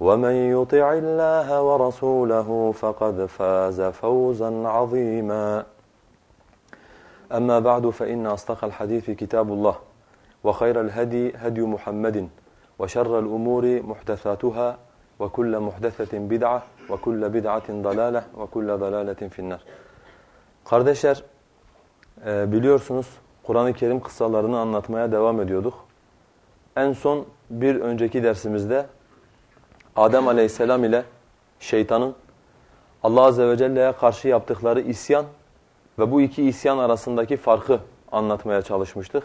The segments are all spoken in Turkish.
ومن يطع الله ورسوله فقد فاز فوزا عظيما أما بعد فإن أصدق الحديث كتاب الله وخير الهدي هدي محمد وشر الأمور محدثاتها وكل محدثة بدعة وكل بدعة ضلالة وكل ضلالة في النار Kardeşler biliyorsunuz Kur'an-ı Kerim kıssalarını anlatmaya devam ediyorduk. En son bir önceki dersimizde Adem aleyhisselam ile şeytanın Allah azze ve celle'ye karşı yaptıkları isyan ve bu iki isyan arasındaki farkı anlatmaya çalışmıştık.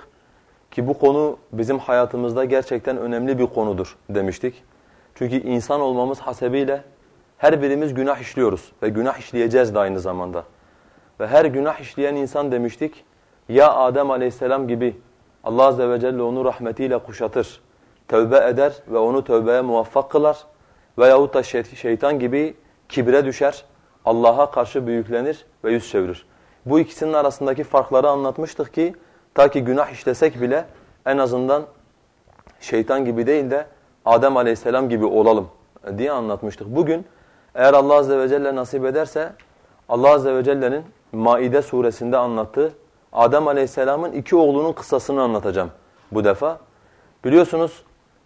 Ki bu konu bizim hayatımızda gerçekten önemli bir konudur demiştik. Çünkü insan olmamız hasebiyle her birimiz günah işliyoruz ve günah işleyeceğiz de aynı zamanda. Ve her günah işleyen insan demiştik ya Adem aleyhisselam gibi Allah azze ve celle onu rahmetiyle kuşatır, tövbe eder ve onu tövbeye muvaffak kılar veyahut da şeytan gibi kibre düşer, Allah'a karşı büyüklenir ve yüz çevirir. Bu ikisinin arasındaki farkları anlatmıştık ki ta ki günah işlesek bile en azından şeytan gibi değil de Adem aleyhisselam gibi olalım diye anlatmıştık. Bugün eğer Allah azze ve celle nasip ederse Allah azze ve celle'nin Maide suresinde anlattığı Adem aleyhisselamın iki oğlunun kıssasını anlatacağım bu defa. Biliyorsunuz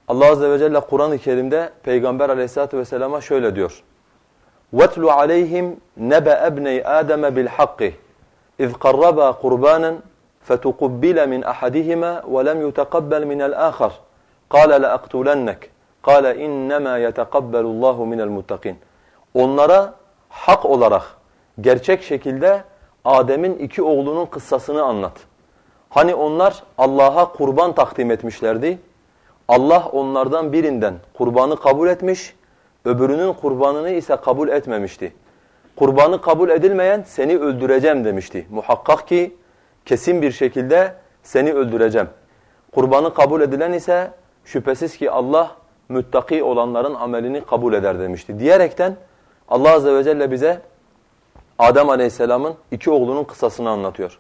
Allah azze ve celle Kur'an-ı Kerim'de Peygamber aleyhissalatu vesselama şöyle diyor. وَاتْلُ عَلَيْهِمْ نَبَأَ ابْنَيْ آدَمَ بِالْحَقِّ اِذْ قَرَّبَا قُرْبَانًا فَتُقُبِّلَ مِنْ أَحَدِهِمَا وَلَمْ يُتَقَبَّلْ مِنَ الْآخَرِ قَالَ لَأَقْتُلَنَّكَ قَالَ اِنَّمَا يَتَقَبَّلُ اللّٰهُ مِنَ الْمُتَّقِينَ Onlara hak olarak, gerçek şekilde Adem'in iki oğlunun kıssasını anlat. Hani onlar Allah'a kurban takdim etmişlerdi. Allah onlardan birinden kurbanı kabul etmiş, öbürünün kurbanını ise kabul etmemişti. Kurbanı kabul edilmeyen seni öldüreceğim demişti. Muhakkak ki kesin bir şekilde seni öldüreceğim. Kurbanı kabul edilen ise şüphesiz ki Allah müttaki olanların amelini kabul eder demişti. Diyerekten Allah azze ve celle bize Adem aleyhisselamın iki oğlunun kısasını anlatıyor.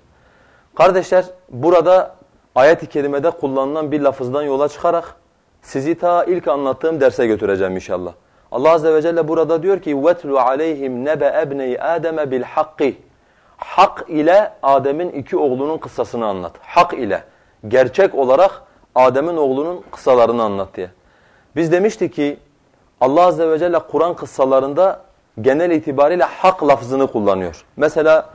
Kardeşler burada ayet-i kerimede kullanılan bir lafızdan yola çıkarak sizi ta ilk anlattığım derse götüreceğim inşallah. Allah azze ve celle burada diyor ki vetlu aleyhim nebe ebnei ademe bil hakki. Hak ile Adem'in iki oğlunun kıssasını anlat. Hak ile gerçek olarak Adem'in oğlunun kıssalarını anlat diye. Biz demiştik ki Allah azze ve celle Kur'an kıssalarında genel itibariyle hak lafzını kullanıyor. Mesela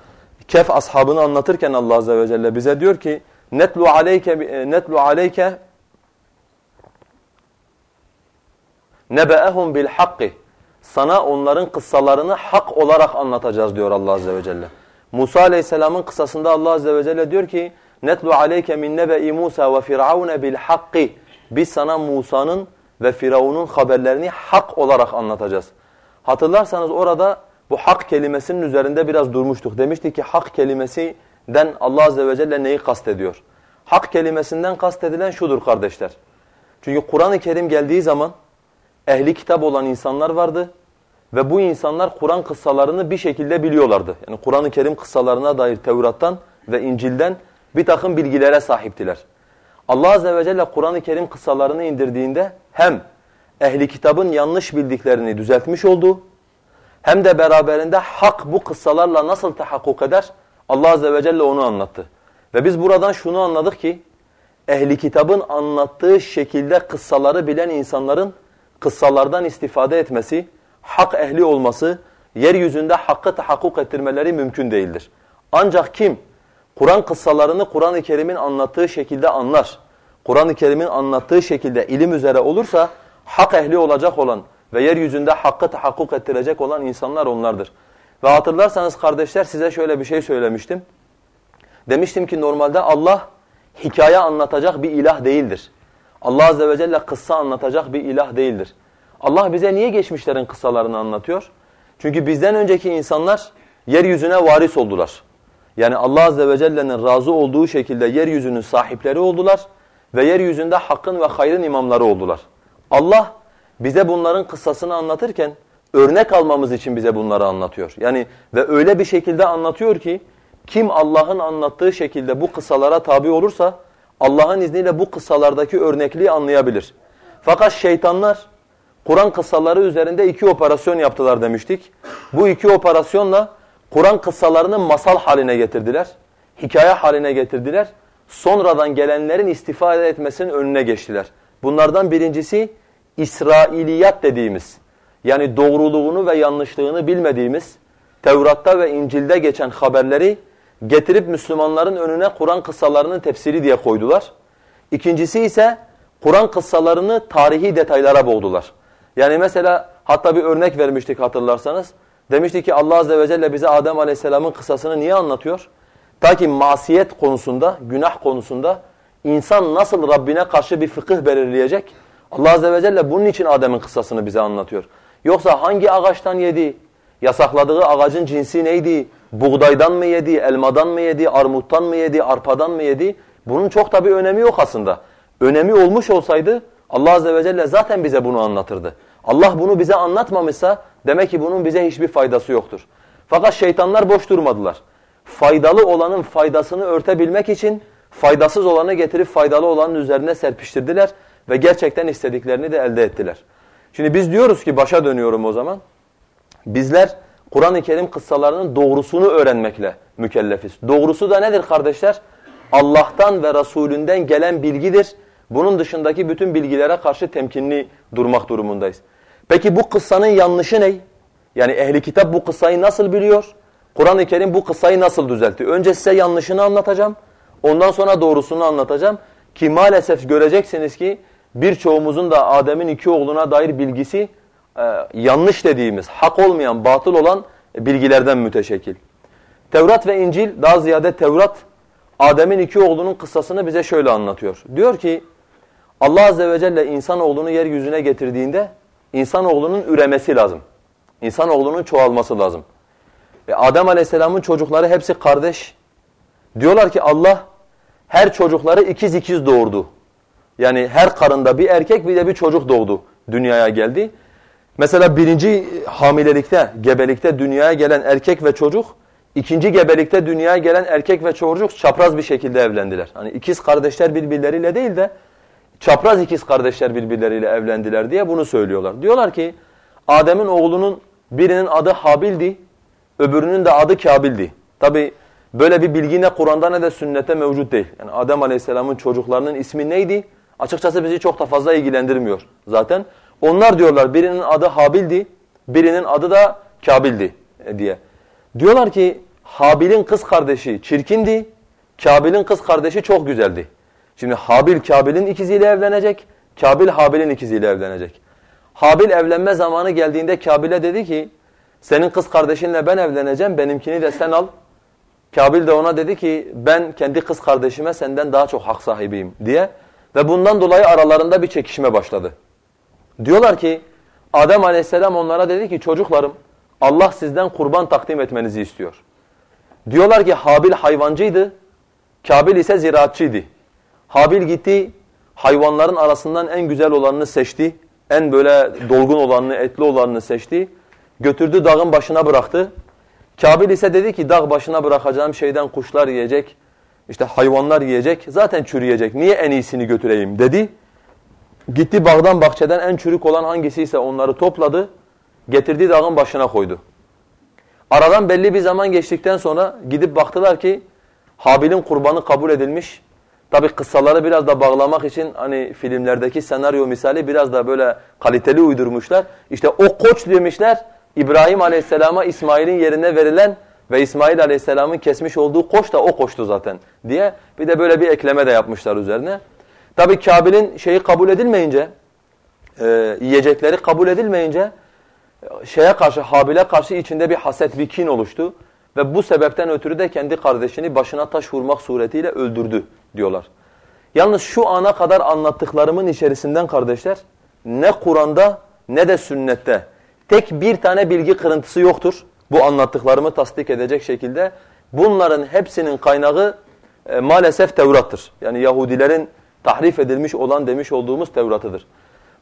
Kehf ashabını anlatırken Allah azze ve celle bize diyor ki netlu aleyke netlu aleyke nebe'ehum bil hakki sana onların kıssalarını hak olarak anlatacağız diyor Allah azze ve celle. Musa aleyhisselamın kıssasında Allah azze ve celle diyor ki netlu aleyke min nebe'i Musa ve firavun bil hakki biz sana Musa'nın ve Firavun'un haberlerini hak olarak anlatacağız. Hatırlarsanız orada bu hak kelimesinin üzerinde biraz durmuştuk. Demiştik ki hak kelimesinden Allah azze ve celle neyi kastediyor? Hak kelimesinden kastedilen şudur kardeşler. Çünkü Kur'an-ı Kerim geldiği zaman ehli kitap olan insanlar vardı ve bu insanlar Kur'an kıssalarını bir şekilde biliyorlardı. Yani Kur'an-ı Kerim kıssalarına dair Tevrat'tan ve İncil'den bir takım bilgilere sahiptiler. Allah Azze ve Celle Kur'an-ı Kerim kıssalarını indirdiğinde hem ehli kitabın yanlış bildiklerini düzeltmiş oldu hem de beraberinde hak bu kıssalarla nasıl tahakkuk eder Allah Azze ve Celle onu anlattı. Ve biz buradan şunu anladık ki ehli kitabın anlattığı şekilde kıssaları bilen insanların kıssalardan istifade etmesi, hak ehli olması, yeryüzünde hakkı tahakkuk ettirmeleri mümkün değildir. Ancak kim Kur'an kıssalarını Kur'an-ı Kerim'in anlattığı şekilde anlar, Kur'an-ı Kerim'in anlattığı şekilde ilim üzere olursa hak ehli olacak olan ve yeryüzünde hakkı tahakkuk ettirecek olan insanlar onlardır. Ve hatırlarsanız kardeşler size şöyle bir şey söylemiştim. Demiştim ki normalde Allah hikaye anlatacak bir ilah değildir. Allah Azze ve Celle kıssa anlatacak bir ilah değildir. Allah bize niye geçmişlerin kıssalarını anlatıyor? Çünkü bizden önceki insanlar yeryüzüne varis oldular. Yani Allah Azze ve Celle'nin razı olduğu şekilde yeryüzünün sahipleri oldular ve yeryüzünde hakkın ve hayrın imamları oldular. Allah bize bunların kıssasını anlatırken örnek almamız için bize bunları anlatıyor. Yani ve öyle bir şekilde anlatıyor ki kim Allah'ın anlattığı şekilde bu kıssalara tabi olursa Allah'ın izniyle bu kıssalardaki örnekliği anlayabilir. Fakat şeytanlar Kur'an kıssaları üzerinde iki operasyon yaptılar demiştik. Bu iki operasyonla Kur'an kıssalarını masal haline getirdiler. Hikaye haline getirdiler. Sonradan gelenlerin istifade etmesinin önüne geçtiler. Bunlardan birincisi İsrailiyat dediğimiz yani doğruluğunu ve yanlışlığını bilmediğimiz Tevrat'ta ve İncil'de geçen haberleri getirip Müslümanların önüne Kur'an kıssalarının tefsiri diye koydular. İkincisi ise Kur'an kıssalarını tarihi detaylara boğdular. Yani mesela hatta bir örnek vermiştik hatırlarsanız. Demiştik ki Allah Azze ve Celle bize Adem Aleyhisselam'ın kıssasını niye anlatıyor? Ta ki masiyet konusunda, günah konusunda insan nasıl Rabbine karşı bir fıkıh belirleyecek? Allah Azze ve Celle bunun için Adem'in kıssasını bize anlatıyor. Yoksa hangi ağaçtan yedi, yasakladığı ağacın cinsi neydi, buğdaydan mı yedi, elmadan mı yedi, armuttan mı yedi, arpadan mı yedi? Bunun çok tabi önemi yok aslında. Önemi olmuş olsaydı Allah Azze ve Celle zaten bize bunu anlatırdı. Allah bunu bize anlatmamışsa demek ki bunun bize hiçbir faydası yoktur. Fakat şeytanlar boş durmadılar. Faydalı olanın faydasını örtebilmek için faydasız olanı getirip faydalı olanın üzerine serpiştirdiler ve gerçekten istediklerini de elde ettiler. Şimdi biz diyoruz ki başa dönüyorum o zaman. Bizler Kur'an-ı Kerim kıssalarının doğrusunu öğrenmekle mükellefiz. Doğrusu da nedir kardeşler? Allah'tan ve Resulünden gelen bilgidir. Bunun dışındaki bütün bilgilere karşı temkinli durmak durumundayız. Peki bu kıssanın yanlışı ne? Yani ehli kitap bu kıssayı nasıl biliyor? Kur'an-ı Kerim bu kıssayı nasıl düzeltti? Önce size yanlışını anlatacağım. Ondan sonra doğrusunu anlatacağım. Ki maalesef göreceksiniz ki birçoğumuzun da Adem'in iki oğluna dair bilgisi e, yanlış dediğimiz, hak olmayan, batıl olan bilgilerden müteşekkil. Tevrat ve İncil, daha ziyade Tevrat, Adem'in iki oğlunun kıssasını bize şöyle anlatıyor. Diyor ki, Allah Azze ve Celle insanoğlunu yeryüzüne getirdiğinde insanoğlunun üremesi lazım. İnsanoğlunun çoğalması lazım. Ve Adem Aleyhisselam'ın çocukları hepsi kardeş. Diyorlar ki Allah her çocukları ikiz ikiz doğurdu. Yani her karında bir erkek bir de bir çocuk doğdu, dünyaya geldi. Mesela birinci hamilelikte, gebelikte dünyaya gelen erkek ve çocuk, ikinci gebelikte dünyaya gelen erkek ve çocuk çapraz bir şekilde evlendiler. Hani ikiz kardeşler birbirleriyle değil de çapraz ikiz kardeşler birbirleriyle evlendiler diye bunu söylüyorlar. Diyorlar ki Adem'in oğlunun birinin adı Habil'di, öbürünün de adı Kabil'di. Tabi böyle bir bilgi ne Kur'an'da ne de sünnette mevcut değil. Yani Adem Aleyhisselam'ın çocuklarının ismi neydi? Açıkçası bizi çok da fazla ilgilendirmiyor zaten. Onlar diyorlar birinin adı Habil'di, birinin adı da Kabil'di e, diye. Diyorlar ki Habil'in kız kardeşi çirkindi, Kabil'in kız kardeşi çok güzeldi. Şimdi Habil Kabil'in ikiziyle evlenecek, Kabil Habil'in ikiziyle evlenecek. Habil evlenme zamanı geldiğinde Kabil'e dedi ki senin kız kardeşinle ben evleneceğim, benimkini de sen al. Kabil de ona dedi ki ben kendi kız kardeşime senden daha çok hak sahibiyim diye. Ve bundan dolayı aralarında bir çekişme başladı. Diyorlar ki Adem aleyhisselam onlara dedi ki çocuklarım Allah sizden kurban takdim etmenizi istiyor. Diyorlar ki Habil hayvancıydı, Kabil ise ziraatçıydı. Habil gitti hayvanların arasından en güzel olanını seçti. En böyle dolgun olanını, etli olanını seçti. Götürdü dağın başına bıraktı. Kabil ise dedi ki dağ başına bırakacağım şeyden kuşlar yiyecek, İşte hayvanlar yiyecek, zaten çürüyecek. Niye en iyisini götüreyim dedi. Gitti bağdan bahçeden en çürük olan hangisiyse onları topladı. Getirdiği dağın başına koydu. Aradan belli bir zaman geçtikten sonra gidip baktılar ki Habil'in kurbanı kabul edilmiş. Tabi kıssaları biraz da bağlamak için hani filmlerdeki senaryo misali biraz da böyle kaliteli uydurmuşlar. İşte o koç demişler İbrahim Aleyhisselam'a İsmail'in yerine verilen ve İsmail Aleyhisselam'ın kesmiş olduğu koç da o koçtu zaten diye bir de böyle bir ekleme de yapmışlar üzerine. Tabi Kabil'in şeyi kabul edilmeyince, e, yiyecekleri kabul edilmeyince şeye karşı, Habil'e karşı içinde bir haset, bir kin oluştu. Ve bu sebepten ötürü de kendi kardeşini başına taş vurmak suretiyle öldürdü diyorlar. Yalnız şu ana kadar anlattıklarımın içerisinden kardeşler ne Kur'an'da ne de sünnette tek bir tane bilgi kırıntısı yoktur. Bu anlattıklarımı tasdik edecek şekilde. Bunların hepsinin kaynağı e, maalesef Tevrat'tır. Yani Yahudilerin tahrif edilmiş olan demiş olduğumuz Tevrat'ıdır.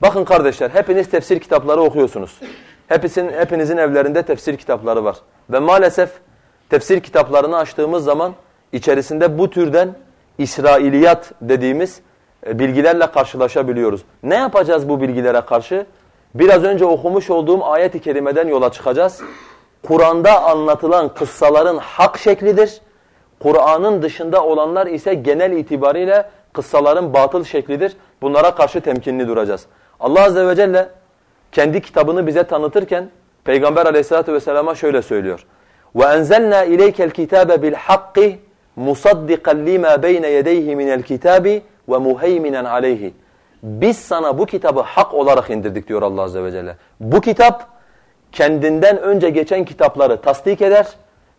Bakın kardeşler hepiniz tefsir kitapları okuyorsunuz. Hepinizin, hepinizin evlerinde tefsir kitapları var. Ve maalesef tefsir kitaplarını açtığımız zaman içerisinde bu türden İsrailiyat dediğimiz e, bilgilerle karşılaşabiliyoruz. Ne yapacağız bu bilgilere karşı? Biraz önce okumuş olduğum ayet-i kerimeden yola çıkacağız. Kur'an'da anlatılan kıssaların hak şeklidir. Kur'an'ın dışında olanlar ise genel itibariyle kıssaların batıl şeklidir. Bunlara karşı temkinli duracağız. Allah Azze ve Celle kendi kitabını bize tanıtırken Peygamber aleyhissalatu vesselama şöyle söylüyor. وَاَنْزَلْنَا اِلَيْكَ الْكِتَابَ بِالْحَقِّ مُصَدِّقًا لِمَا بَيْنَ يَدَيْهِ مِنَ الْكِتَابِ وَمُهَيْمِنًا عَلَيْهِ Biz sana bu kitabı hak olarak indirdik diyor Allah Azze ve Celle. Bu kitap kendinden önce geçen kitapları tasdik eder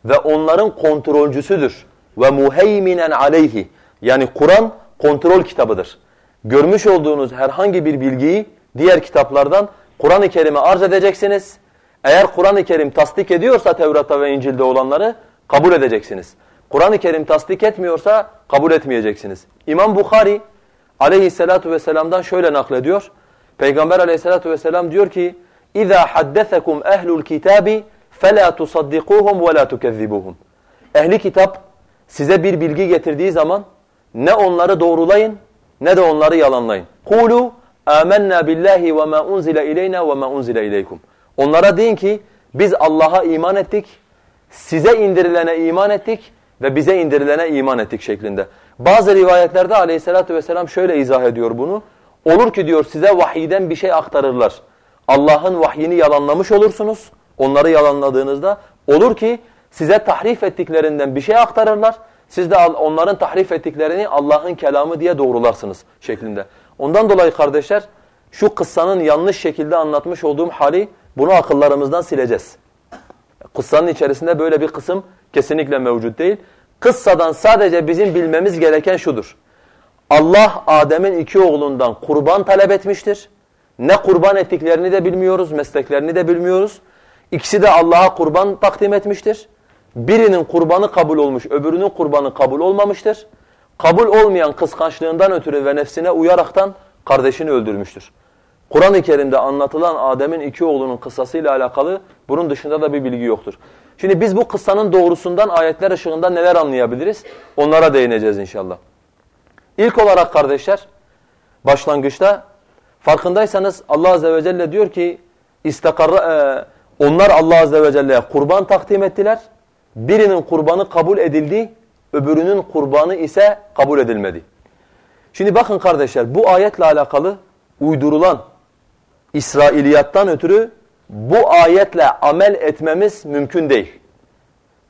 ve onların kontrolcüsüdür. Ve muheyminen aleyhi. Yani Kur'an kontrol kitabıdır. Görmüş olduğunuz herhangi bir bilgiyi diğer kitaplardan Kur'an-ı Kerim'e arz edeceksiniz. Eğer Kur'an-ı Kerim tasdik ediyorsa Tevrat'ta ve İncil'de olanları kabul edeceksiniz. Kur'an-ı Kerim tasdik etmiyorsa kabul etmeyeceksiniz. İmam Bukhari aleyhissalatu vesselam'dan şöyle naklediyor. Peygamber aleyhissalatu vesselam diyor ki اِذَا حَدَّثَكُمْ اَهْلُ الْكِتَابِ فَلَا تُصَدِّقُوهُمْ وَلَا تُكَذِّبُوهُمْ Ehli kitap size bir bilgi getirdiği zaman ne onları doğrulayın ne de onları yalanlayın. قُولُوا آمَنَّا بِاللّٰهِ وَمَا أُنْزِلَ إِلَيْنَا وَمَا أُنْزِلَ إِلَيْكُمْ Onlara deyin ki biz Allah'a iman ettik, size indirilene iman ettik ve bize indirilene iman ettik şeklinde. Bazı rivayetlerde aleyhissalatü vesselam şöyle izah ediyor bunu. Olur ki diyor size vahiyden bir şey aktarırlar. Allah'ın vahyini yalanlamış olursunuz. Onları yalanladığınızda olur ki size tahrif ettiklerinden bir şey aktarırlar. Siz de onların tahrif ettiklerini Allah'ın kelamı diye doğrularsınız şeklinde. Ondan dolayı kardeşler şu kıssanın yanlış şekilde anlatmış olduğum hali bunu akıllarımızdan sileceğiz. Kıssanın içerisinde böyle bir kısım kesinlikle mevcut değil. Kıssadan sadece bizim bilmemiz gereken şudur. Allah Adem'in iki oğlundan kurban talep etmiştir. Ne kurban ettiklerini de bilmiyoruz, mesleklerini de bilmiyoruz. İkisi de Allah'a kurban takdim etmiştir. Birinin kurbanı kabul olmuş, öbürünün kurbanı kabul olmamıştır. Kabul olmayan kıskançlığından ötürü ve nefsine uyaraktan kardeşini öldürmüştür. Kur'an-ı Kerim'de anlatılan Adem'in iki oğlunun kıssasıyla alakalı bunun dışında da bir bilgi yoktur. Şimdi biz bu kıssanın doğrusundan ayetler ışığında neler anlayabiliriz? Onlara değineceğiz inşallah. İlk olarak kardeşler, başlangıçta farkındaysanız Allah Azze ve Celle diyor ki, istakarra, e, onlar Allah Azze ve Celle'ye kurban takdim ettiler. Birinin kurbanı kabul edildi, öbürünün kurbanı ise kabul edilmedi. Şimdi bakın kardeşler bu ayetle alakalı uydurulan İsrailiyattan ötürü bu ayetle amel etmemiz mümkün değil.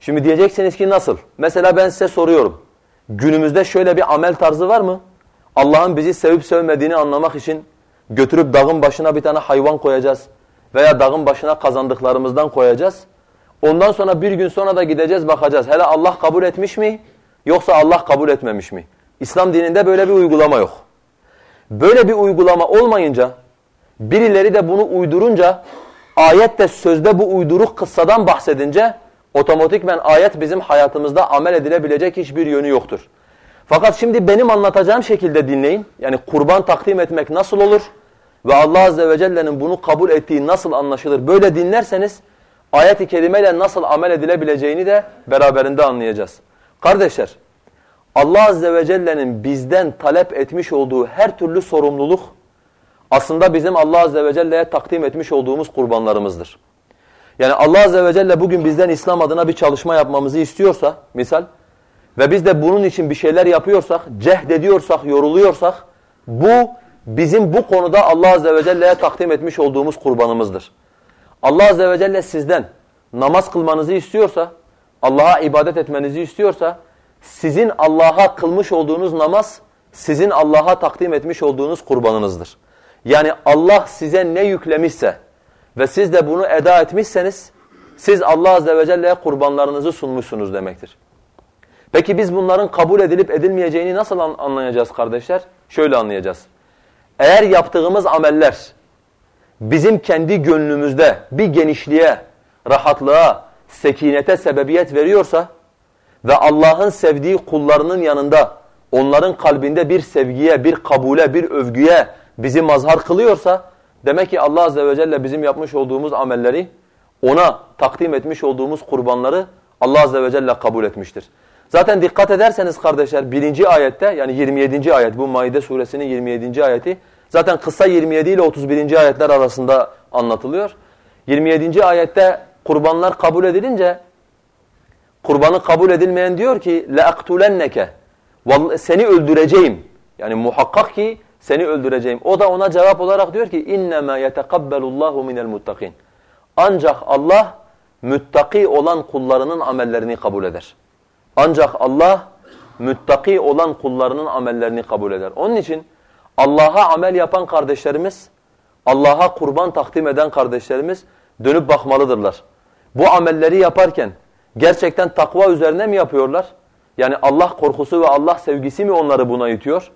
Şimdi diyeceksiniz ki nasıl? Mesela ben size soruyorum. Günümüzde şöyle bir amel tarzı var mı? Allah'ın bizi sevip sevmediğini anlamak için götürüp dağın başına bir tane hayvan koyacağız veya dağın başına kazandıklarımızdan koyacağız. Ondan sonra bir gün sonra da gideceğiz bakacağız. Hele Allah kabul etmiş mi yoksa Allah kabul etmemiş mi? İslam dininde böyle bir uygulama yok. Böyle bir uygulama olmayınca birileri de bunu uydurunca ayette sözde bu uyduruk kıssadan bahsedince otomatikmen ayet bizim hayatımızda amel edilebilecek hiçbir yönü yoktur. Fakat şimdi benim anlatacağım şekilde dinleyin. Yani kurban takdim etmek nasıl olur ve Allah Azze ve Celle'nin bunu kabul ettiği nasıl anlaşılır böyle dinlerseniz ayet-i kerimeyle nasıl amel edilebileceğini de beraberinde anlayacağız. Kardeşler Allah Azze ve Celle'nin bizden talep etmiş olduğu her türlü sorumluluk aslında bizim Allah Azze ve Celle'ye takdim etmiş olduğumuz kurbanlarımızdır. Yani Allah Azze ve Celle bugün bizden İslam adına bir çalışma yapmamızı istiyorsa, misal, ve biz de bunun için bir şeyler yapıyorsak, cehd ediyorsak, yoruluyorsak, bu bizim bu konuda Allah Azze ve Celle'ye takdim etmiş olduğumuz kurbanımızdır. Allah Azze ve Celle sizden namaz kılmanızı istiyorsa, Allah'a ibadet etmenizi istiyorsa, sizin Allah'a kılmış olduğunuz namaz, sizin Allah'a takdim etmiş olduğunuz kurbanınızdır. Yani Allah size ne yüklemişse ve siz de bunu eda etmişseniz, siz Allah Azze ve Celle'ye kurbanlarınızı sunmuşsunuz demektir. Peki biz bunların kabul edilip edilmeyeceğini nasıl anlayacağız kardeşler? Şöyle anlayacağız. Eğer yaptığımız ameller bizim kendi gönlümüzde bir genişliğe, rahatlığa, sekinete sebebiyet veriyorsa ve Allah'ın sevdiği kullarının yanında onların kalbinde bir sevgiye, bir kabule, bir övgüye bizi mazhar kılıyorsa demek ki Allah Azze ve Celle bizim yapmış olduğumuz amelleri ona takdim etmiş olduğumuz kurbanları Allah Azze ve Celle kabul etmiştir. Zaten dikkat ederseniz kardeşler birinci ayette yani 27. ayet bu Maide suresinin 27. ayeti zaten kısa 27 ile 31. ayetler arasında anlatılıyor. 27. ayette kurbanlar kabul edilince kurbanı kabul edilmeyen diyor ki لَاَقْتُلَنَّكَ Seni öldüreceğim. Yani muhakkak ki seni öldüreceğim. O da ona cevap olarak diyor ki اِنَّمَا يَتَقَبَّلُ اللّٰهُ مِنَ الْمُتَّقِينَ Ancak Allah müttaki olan kullarının amellerini kabul eder. Ancak Allah müttaki olan kullarının amellerini kabul eder. Onun için Allah'a amel yapan kardeşlerimiz, Allah'a kurban takdim eden kardeşlerimiz dönüp bakmalıdırlar. Bu amelleri yaparken gerçekten takva üzerine mi yapıyorlar? Yani Allah korkusu ve Allah sevgisi mi onları buna itiyor?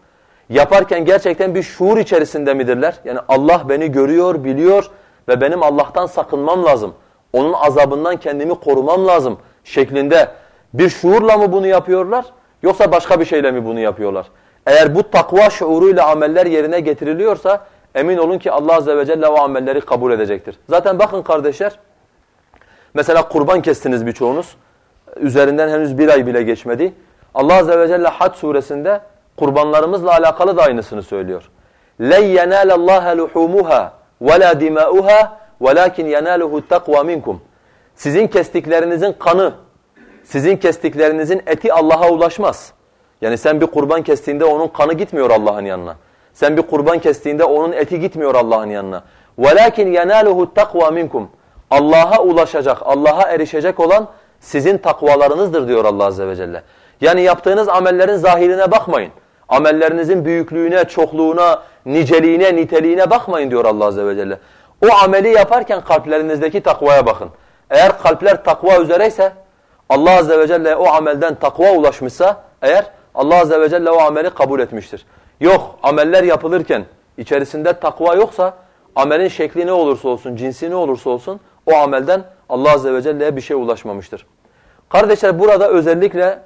Yaparken gerçekten bir şuur içerisinde midirler? Yani Allah beni görüyor, biliyor ve benim Allah'tan sakınmam lazım. Onun azabından kendimi korumam lazım şeklinde bir şuurla mı bunu yapıyorlar yoksa başka bir şeyle mi bunu yapıyorlar? Eğer bu takva şuuruyla ameller yerine getiriliyorsa emin olun ki Allah Azze ve Celle o amelleri kabul edecektir. Zaten bakın kardeşler mesela kurban kestiniz birçoğunuz. Üzerinden henüz bir ay bile geçmedi. Allah Azze ve Celle Had suresinde kurbanlarımızla alakalı da aynısını söylüyor. لَنْ يَنَالَ اللّٰهَ لُحُومُهَا وَلَا دِمَاؤُهَا وَلَكِنْ يَنَالُهُ التَّقْوَى مِنْكُمْ Sizin kestiklerinizin kanı, sizin kestiklerinizin eti Allah'a ulaşmaz. Yani sen bir kurban kestiğinde onun kanı gitmiyor Allah'ın yanına. Sen bir kurban kestiğinde onun eti gitmiyor Allah'ın yanına. وَلَكِنْ يَنَالُهُ التَّقْوَى مِنْكُمْ Allah'a ulaşacak, Allah'a erişecek olan sizin takvalarınızdır diyor Allah Azze ve Celle. Yani yaptığınız amellerin zahirine bakmayın. Amellerinizin büyüklüğüne, çokluğuna, niceliğine, niteliğine bakmayın diyor Allah Azze ve Celle. O ameli yaparken kalplerinizdeki takvaya bakın. Eğer kalpler takva üzereyse, Allah Azze ve Celle o amelden takva ulaşmışsa eğer Allah Azze ve Celle o ameli kabul etmiştir. Yok ameller yapılırken içerisinde takva yoksa amelin şekli ne olursa olsun, cinsi ne olursa olsun o amelden Allah Azze ve Celle'ye bir şey ulaşmamıştır. Kardeşler burada özellikle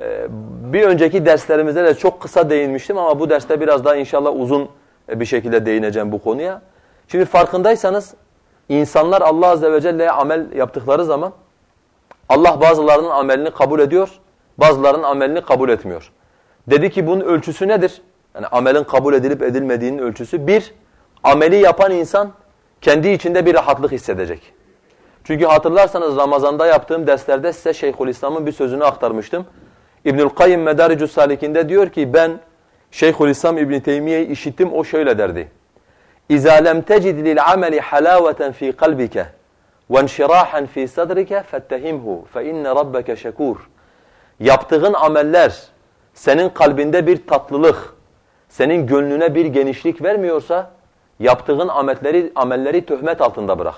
e, bir önceki derslerimizde de çok kısa değinmiştim ama bu derste biraz daha inşallah uzun bir şekilde değineceğim bu konuya. Şimdi farkındaysanız insanlar Allah Azze ve Celle'ye amel yaptıkları zaman Allah bazılarının amelini kabul ediyor, bazılarının amelini kabul etmiyor. Dedi ki bunun ölçüsü nedir? Yani amelin kabul edilip edilmediğinin ölçüsü. Bir, ameli yapan insan kendi içinde bir rahatlık hissedecek. Çünkü hatırlarsanız Ramazan'da yaptığım derslerde size Şeyhülislam'ın bir sözünü aktarmıştım. İbnül Kayyim Medaricus Salik'inde diyor ki ben Şeyhülislam İbn Teymiye'yi işittim o şöyle derdi. İza lem tecid lil ameli halaveten fi وَانْشِرَاحًا ف۪ي صَدْرِكَ فَاتَّهِمْهُ فَاِنَّ رَبَّكَ شَكُورٌ Yaptığın ameller senin kalbinde bir tatlılık, senin gönlüne bir genişlik vermiyorsa yaptığın amelleri, amelleri töhmet altında bırak.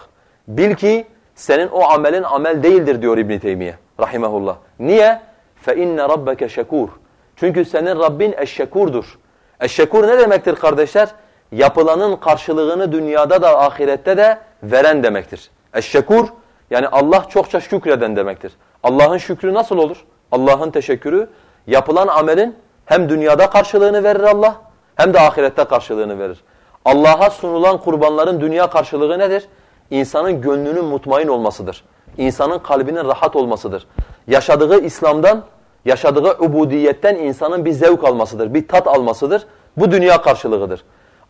Bil ki senin o amelin amel değildir diyor İbn Teymiye rahimehullah. Niye? فَاِنَّ رَبَّكَ şekur. Çünkü senin Rabbin eşşekurdur. Eşşekur ne demektir kardeşler? Yapılanın karşılığını dünyada da ahirette de veren demektir. Eşşekur yani Allah çokça şükreden demektir. Allah'ın şükrü nasıl olur? Allah'ın teşekkürü yapılan amelin hem dünyada karşılığını verir Allah hem de ahirette karşılığını verir. Allah'a sunulan kurbanların dünya karşılığı nedir? İnsanın gönlünün mutmain olmasıdır. İnsanın kalbinin rahat olmasıdır. Yaşadığı İslam'dan yaşadığı ubudiyetten insanın bir zevk almasıdır, bir tat almasıdır. Bu dünya karşılığıdır.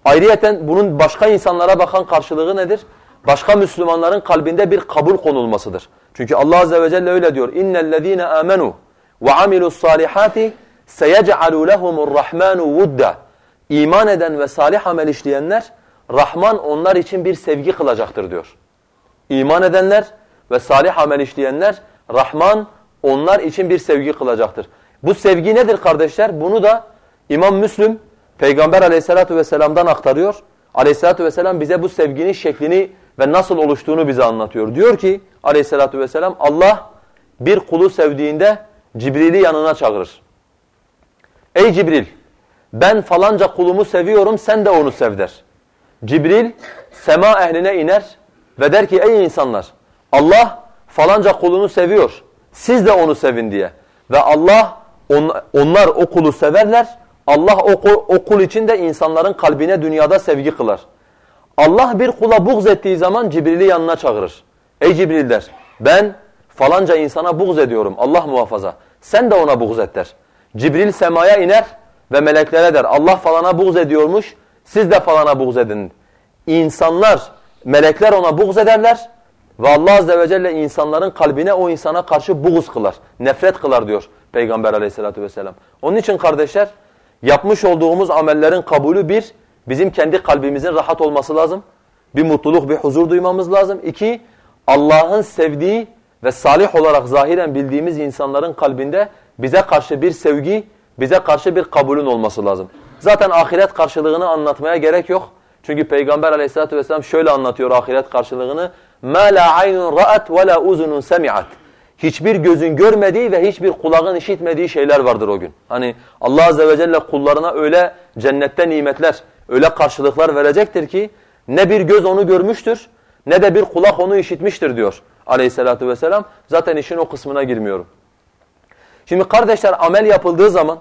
Ayrıyeten bunun başka insanlara bakan karşılığı nedir? başka Müslümanların kalbinde bir kabul konulmasıdır. Çünkü Allah azze ve celle öyle diyor. İnnellezîne amenu ve amilussalihati seyec'alu lehumurrahmanu vudda. İman eden ve salih amel işleyenler Rahman onlar için bir sevgi kılacaktır diyor. İman edenler ve salih amel işleyenler Rahman onlar için bir sevgi kılacaktır. Bu sevgi nedir kardeşler? Bunu da İmam Müslüm Peygamber aleyhissalatu vesselam'dan aktarıyor. Aleyhissalatu vesselam bize bu sevginin şeklini ve nasıl oluştuğunu bize anlatıyor. Diyor ki aleyhissalatu vesselam Allah bir kulu sevdiğinde Cibril'i yanına çağırır. Ey Cibril ben falanca kulumu seviyorum sen de onu sev der. Cibril sema ehline iner ve der ki ey insanlar Allah falanca kulunu seviyor siz de onu sevin diye. Ve Allah on, onlar o kulu severler Allah o, o kul için de insanların kalbine dünyada sevgi kılar. Allah bir kula buğz ettiği zaman Cibril'i yanına çağırır. Ey Cibril der ben falanca insana buğz ediyorum Allah muhafaza sen de ona buğz et der. Cibril semaya iner ve meleklere der Allah falana buğz ediyormuş siz de falana buğz edin. İnsanlar, melekler ona buğz ederler ve Allah azze ve celle insanların kalbine o insana karşı buğz kılar, nefret kılar diyor Peygamber aleyhissalatu vesselam. Onun için kardeşler yapmış olduğumuz amellerin kabulü bir, bizim kendi kalbimizin rahat olması lazım. Bir mutluluk, bir huzur duymamız lazım. İki, Allah'ın sevdiği ve salih olarak zahiren bildiğimiz insanların kalbinde bize karşı bir sevgi, bize karşı bir kabulün olması lazım. Zaten ahiret karşılığını anlatmaya gerek yok. Çünkü Peygamber aleyhissalatu vesselam şöyle anlatıyor ahiret karşılığını. مَا لَا عَيْنٌ رَأَتْ وَلَا اُذُنٌ سَمِعَتْ Hiçbir gözün görmediği ve hiçbir kulağın işitmediği şeyler vardır o gün. Hani Allah azze ve celle kullarına öyle cennette nimetler, öyle karşılıklar verecektir ki ne bir göz onu görmüştür ne de bir kulak onu işitmiştir diyor aleyhissalatu vesselam. Zaten işin o kısmına girmiyorum. Şimdi kardeşler amel yapıldığı zaman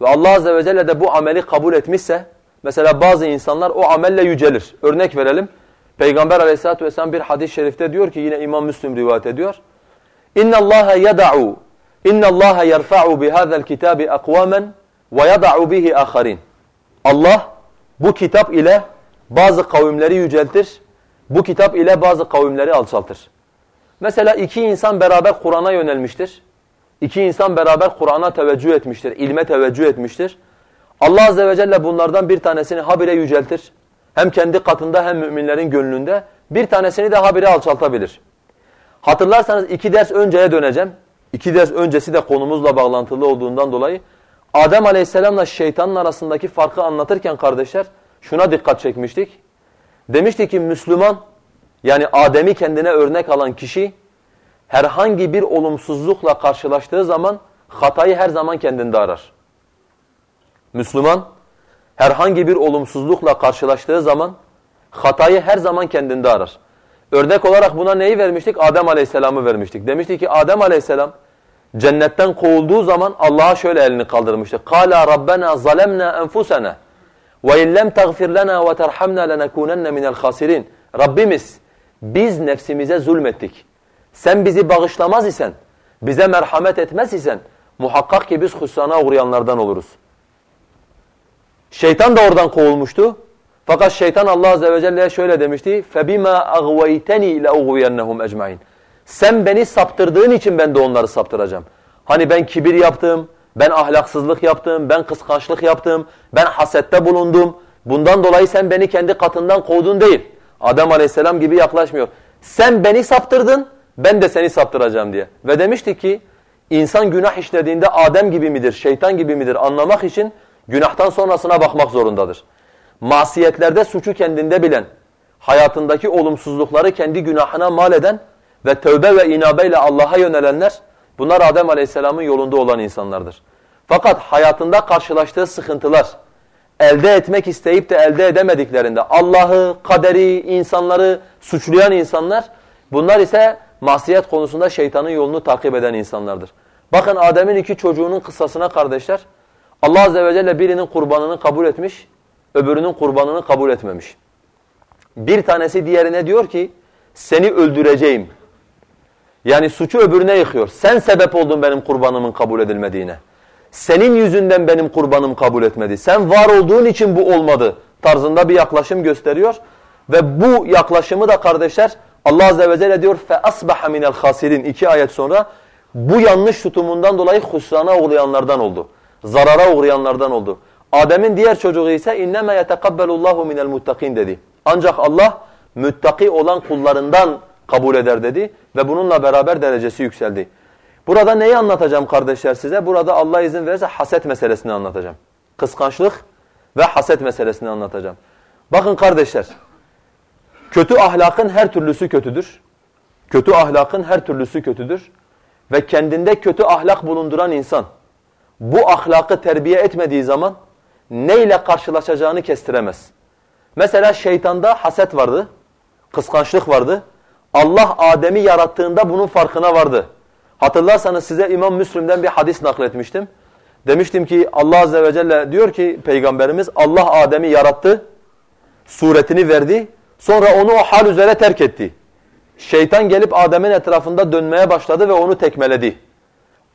ve Allah azze ve celle de bu ameli kabul etmişse mesela bazı insanlar o amelle yücelir. Örnek verelim. Peygamber aleyhissalatu vesselam bir hadis-i şerifte diyor ki yine İmam Müslim rivayet ediyor. İnna Allah yad'u İnna Allah yerfa'u bihadzal kitabi aqwaman ve yad'u bihi aharin. Allah bu kitap ile bazı kavimleri yüceltir. Bu kitap ile bazı kavimleri alçaltır. Mesela iki insan beraber Kur'an'a yönelmiştir. İki insan beraber Kur'an'a teveccüh etmiştir, ilme teveccüh etmiştir. Allah azze ve celle bunlardan bir tanesini habire yüceltir. Hem kendi katında hem müminlerin gönlünde. Bir tanesini de habire alçaltabilir. Hatırlarsanız iki ders önceye döneceğim. İki ders öncesi de konumuzla bağlantılı olduğundan dolayı Adem aleyhisselamla şeytanın arasındaki farkı anlatırken kardeşler şuna dikkat çekmiştik. Demiştik ki Müslüman yani Adem'i kendine örnek alan kişi herhangi bir olumsuzlukla karşılaştığı zaman hatayı her zaman kendinde arar. Müslüman herhangi bir olumsuzlukla karşılaştığı zaman hatayı her zaman kendinde arar. Örnek olarak buna neyi vermiştik? Adem Aleyhisselam'ı vermiştik. Demiştik ki Adem Aleyhisselam cennetten kovulduğu zaman Allah'a şöyle elini kaldırmıştı. قَالَا رَبَّنَا ظَلَمْنَا أَنْفُسَنَا وَاِنْ لَمْ تَغْفِرْ لَنَا وَتَرْحَمْنَا لَنَكُونَنَّ مِنَ الْخَاسِرِينَ Rabbimiz biz nefsimize zulmettik. Sen bizi bağışlamaz isen, bize merhamet etmez isen muhakkak ki biz hüsrana uğrayanlardan oluruz. Şeytan da oradan kovulmuştu. Fakat şeytan Allah azze ve celle'ye şöyle demişti. فَبِمَا أَغْوَيْتَنِي لَاُغْوِيَنَّهُمْ اَجْمَعِينَ sen beni saptırdığın için ben de onları saptıracağım. Hani ben kibir yaptım, ben ahlaksızlık yaptım, ben kıskançlık yaptım, ben hasette bulundum. Bundan dolayı sen beni kendi katından kovdun değil. Adem aleyhisselam gibi yaklaşmıyor. Sen beni saptırdın, ben de seni saptıracağım diye. Ve demiştik ki insan günah işlediğinde Adem gibi midir, şeytan gibi midir anlamak için günahtan sonrasına bakmak zorundadır. Masiyetlerde suçu kendinde bilen, hayatındaki olumsuzlukları kendi günahına mal eden ve tövbe ve inabeyle Allah'a yönelenler bunlar Adem Aleyhisselam'ın yolunda olan insanlardır. Fakat hayatında karşılaştığı sıkıntılar, elde etmek isteyip de elde edemediklerinde Allah'ı, kaderi, insanları suçlayan insanlar bunlar ise masiyet konusunda şeytanın yolunu takip eden insanlardır. Bakın Adem'in iki çocuğunun kıssasına kardeşler. Allah Azze ve Celle birinin kurbanını kabul etmiş, öbürünün kurbanını kabul etmemiş. Bir tanesi diğerine diyor ki, seni öldüreceğim. Yani suçu öbürüne yıkıyor. Sen sebep oldun benim kurbanımın kabul edilmediğine. Senin yüzünden benim kurbanım kabul etmedi. Sen var olduğun için bu olmadı tarzında bir yaklaşım gösteriyor. Ve bu yaklaşımı da kardeşler Allah Azze ve Celle diyor فَأَصْبَحَ مِنَ الْخَاسِرِينَ iki ayet sonra bu yanlış tutumundan dolayı husrana uğrayanlardan oldu. Zarara uğrayanlardan oldu. Adem'in diğer çocuğu ise اِنَّمَا يَتَقَبَّلُ اللّٰهُ مِنَ الْمُتَّقِينَ dedi. Ancak Allah müttaki olan kullarından kabul eder dedi ve bununla beraber derecesi yükseldi. Burada neyi anlatacağım kardeşler size? Burada Allah izin verirse haset meselesini anlatacağım. Kıskançlık ve haset meselesini anlatacağım. Bakın kardeşler, kötü ahlakın her türlüsü kötüdür. Kötü ahlakın her türlüsü kötüdür. Ve kendinde kötü ahlak bulunduran insan bu ahlakı terbiye etmediği zaman neyle karşılaşacağını kestiremez. Mesela şeytanda haset vardı, kıskançlık vardı. Allah Adem'i yarattığında bunun farkına vardı. Hatırlarsanız size İmam Müslim'den bir hadis nakletmiştim. Demiştim ki Allah Azze ve Celle diyor ki Peygamberimiz Allah Adem'i yarattı, suretini verdi, sonra onu o hal üzere terk etti. Şeytan gelip Adem'in etrafında dönmeye başladı ve onu tekmeledi.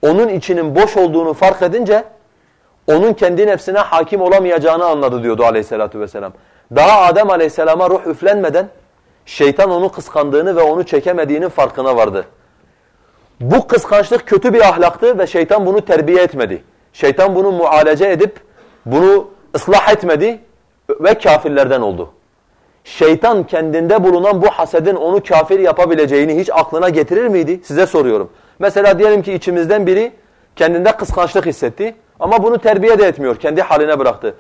Onun içinin boş olduğunu fark edince onun kendi nefsine hakim olamayacağını anladı diyordu aleyhissalatu vesselam. Daha Adem aleyhisselama ruh üflenmeden şeytan onu kıskandığını ve onu çekemediğinin farkına vardı. Bu kıskançlık kötü bir ahlaktı ve şeytan bunu terbiye etmedi. Şeytan bunu mualece edip bunu ıslah etmedi ve kafirlerden oldu. Şeytan kendinde bulunan bu hasedin onu kafir yapabileceğini hiç aklına getirir miydi? Size soruyorum. Mesela diyelim ki içimizden biri kendinde kıskançlık hissetti ama bunu terbiye de etmiyor, kendi haline bıraktı.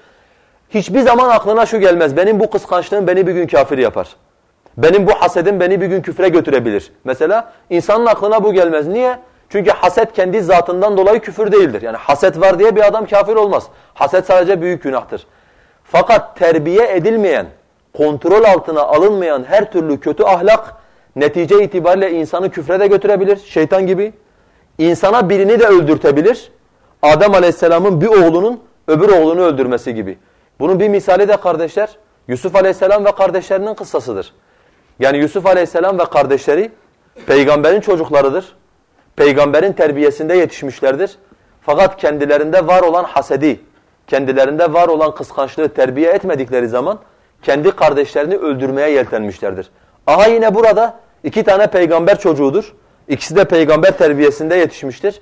Hiçbir zaman aklına şu gelmez, benim bu kıskançlığım beni bir gün kafir yapar. Benim bu hasedim beni bir gün küfre götürebilir. Mesela insanın aklına bu gelmez. Niye? Çünkü haset kendi zatından dolayı küfür değildir. Yani haset var diye bir adam kafir olmaz. Haset sadece büyük günahtır. Fakat terbiye edilmeyen, kontrol altına alınmayan her türlü kötü ahlak netice itibariyle insanı küfre de götürebilir. Şeytan gibi. İnsana birini de öldürtebilir. Adem Aleyhisselam'ın bir oğlunun öbür oğlunu öldürmesi gibi. Bunun bir misali de kardeşler Yusuf Aleyhisselam ve kardeşlerinin kıssasıdır. Yani Yusuf Aleyhisselam ve kardeşleri peygamberin çocuklarıdır. Peygamberin terbiyesinde yetişmişlerdir. Fakat kendilerinde var olan hasedi, kendilerinde var olan kıskançlığı terbiye etmedikleri zaman kendi kardeşlerini öldürmeye yeltenmişlerdir. Aha yine burada iki tane peygamber çocuğudur. İkisi de peygamber terbiyesinde yetişmiştir.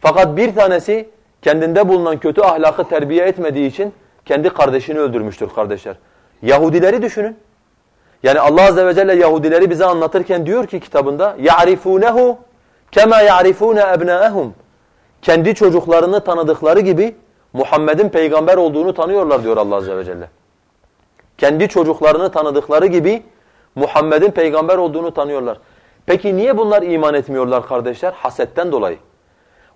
Fakat bir tanesi kendinde bulunan kötü ahlakı terbiye etmediği için kendi kardeşini öldürmüştür kardeşler. Yahudileri düşünün. Yani Allah azze ve celle Yahudileri bize anlatırken diyor ki kitabında يَعْرِفُونَهُ كَمَا يَعْرِفُونَ أَبْنَاءَهُمْ Kendi çocuklarını tanıdıkları gibi Muhammed'in peygamber olduğunu tanıyorlar diyor Allah azze ve celle. Kendi çocuklarını tanıdıkları gibi Muhammed'in peygamber olduğunu tanıyorlar. Peki niye bunlar iman etmiyorlar kardeşler? Hasetten dolayı.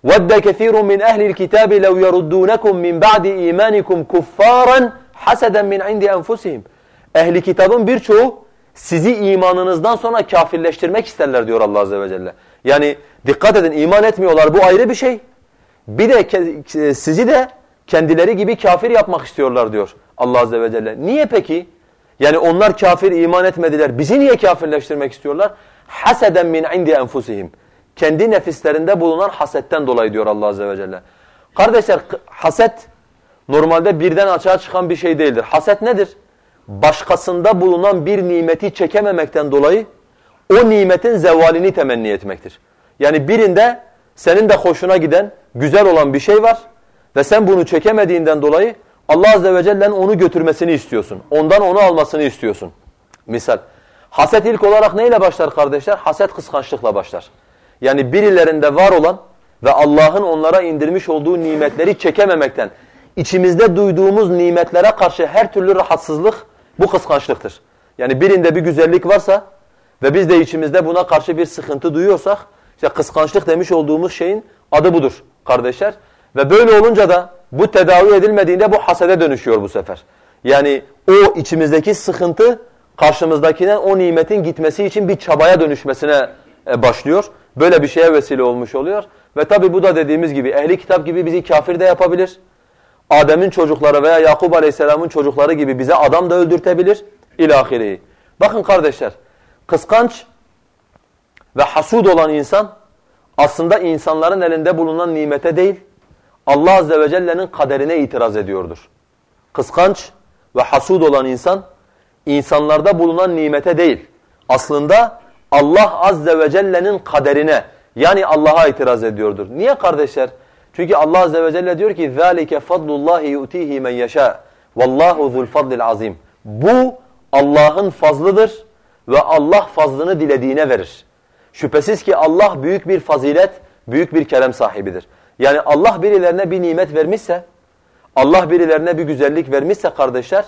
وَدَّ كَثِيرٌ مِّنْ أَهْلِ الْكِتَابِ لَوْ يَرُدُّونَكُمْ مِّنْ بَعْدِ إِيمَانِكُمْ كُفَّارًا حَسَدًا مِّنْ عِنْدِ أَنفُسِهِمْ Ehli kitabın birçoğu sizi imanınızdan sonra kafirleştirmek isterler diyor Allah Azze ve Celle. Yani dikkat edin iman etmiyorlar bu ayrı bir şey. Bir de sizi de kendileri gibi kafir yapmak istiyorlar diyor Allah Azze ve Celle. Niye peki? Yani onlar kafir iman etmediler. Bizi niye kafirleştirmek istiyorlar? Haseden min indi enfusihim. Kendi nefislerinde bulunan hasetten dolayı diyor Allah Azze ve Celle. Kardeşler haset normalde birden açığa çıkan bir şey değildir. Haset nedir? Başkasında bulunan bir nimeti çekememekten dolayı o nimetin zevalini temenni etmektir. Yani birinde senin de hoşuna giden, güzel olan bir şey var ve sen bunu çekemediğinden dolayı Allah Azze ve Celle'nin onu götürmesini istiyorsun. Ondan onu almasını istiyorsun. Misal. Haset ilk olarak neyle başlar kardeşler? Haset kıskançlıkla başlar. Yani birilerinde var olan ve Allah'ın onlara indirmiş olduğu nimetleri çekememekten, içimizde duyduğumuz nimetlere karşı her türlü rahatsızlık bu kıskançlıktır. Yani birinde bir güzellik varsa ve biz de içimizde buna karşı bir sıkıntı duyuyorsak işte kıskançlık demiş olduğumuz şeyin adı budur kardeşler. Ve böyle olunca da bu tedavi edilmediğinde bu hasede dönüşüyor bu sefer. Yani o içimizdeki sıkıntı karşımızdakine o nimetin gitmesi için bir çabaya dönüşmesine e, başlıyor. Böyle bir şeye vesile olmuş oluyor. Ve tabi bu da dediğimiz gibi ehli kitap gibi bizi kafir de yapabilir. Adem'in çocukları veya Yakup Aleyhisselam'ın çocukları gibi bize adam da öldürtebilir. İlahiri. Bakın kardeşler, kıskanç ve hasud olan insan aslında insanların elinde bulunan nimete değil Allah Azze ve Celle'nin kaderine itiraz ediyordur. Kıskanç ve hasud olan insan insanlarda bulunan nimete değil aslında Allah Azze ve Celle'nin kaderine yani Allah'a itiraz ediyordur. Niye kardeşler? Çünkü Allah Azze ve Celle diyor ki ذَٰلِكَ فَضْلُ اللّٰهِ يُؤْتِيهِ مَنْ يَشَاءُ وَاللّٰهُ ذُو الْفَضْلِ الْعَظِيمِ Bu Allah'ın fazlıdır ve Allah fazlını dilediğine verir. Şüphesiz ki Allah büyük bir fazilet, büyük bir kerem sahibidir. Yani Allah birilerine bir nimet vermişse, Allah birilerine bir güzellik vermişse kardeşler,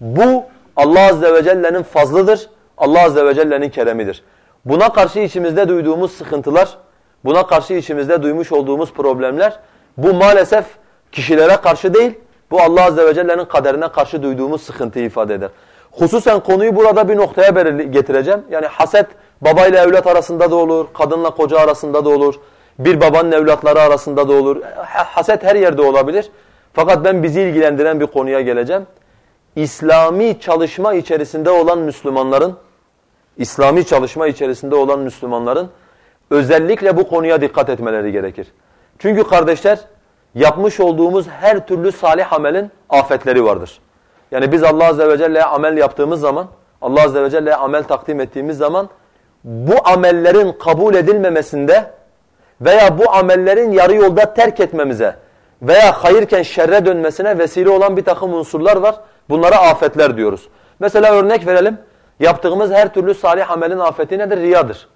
bu Allah Azze ve Celle'nin fazlıdır, Allah Azze ve Celle'nin keremidir. Buna karşı içimizde duyduğumuz sıkıntılar, buna karşı içimizde duymuş olduğumuz problemler, bu maalesef kişilere karşı değil, bu Allah Azze ve Celle'nin kaderine karşı duyduğumuz sıkıntıyı ifade eder. Hususen konuyu burada bir noktaya getireceğim. Yani haset babayla evlat arasında da olur, kadınla koca arasında da olur, bir babanın evlatları arasında da olur. Haset her yerde olabilir. Fakat ben bizi ilgilendiren bir konuya geleceğim. İslami çalışma içerisinde olan Müslümanların, İslami çalışma içerisinde olan Müslümanların özellikle bu konuya dikkat etmeleri gerekir. Çünkü kardeşler yapmış olduğumuz her türlü salih amelin afetleri vardır. Yani biz Allah Azze ve Celle'ye amel yaptığımız zaman, Allah Azze ve Celle'ye amel takdim ettiğimiz zaman bu amellerin kabul edilmemesinde veya bu amellerin yarı yolda terk etmemize veya hayırken şerre dönmesine vesile olan bir takım unsurlar var. Bunlara afetler diyoruz. Mesela örnek verelim. Yaptığımız her türlü salih amelin afeti nedir? Riyadır.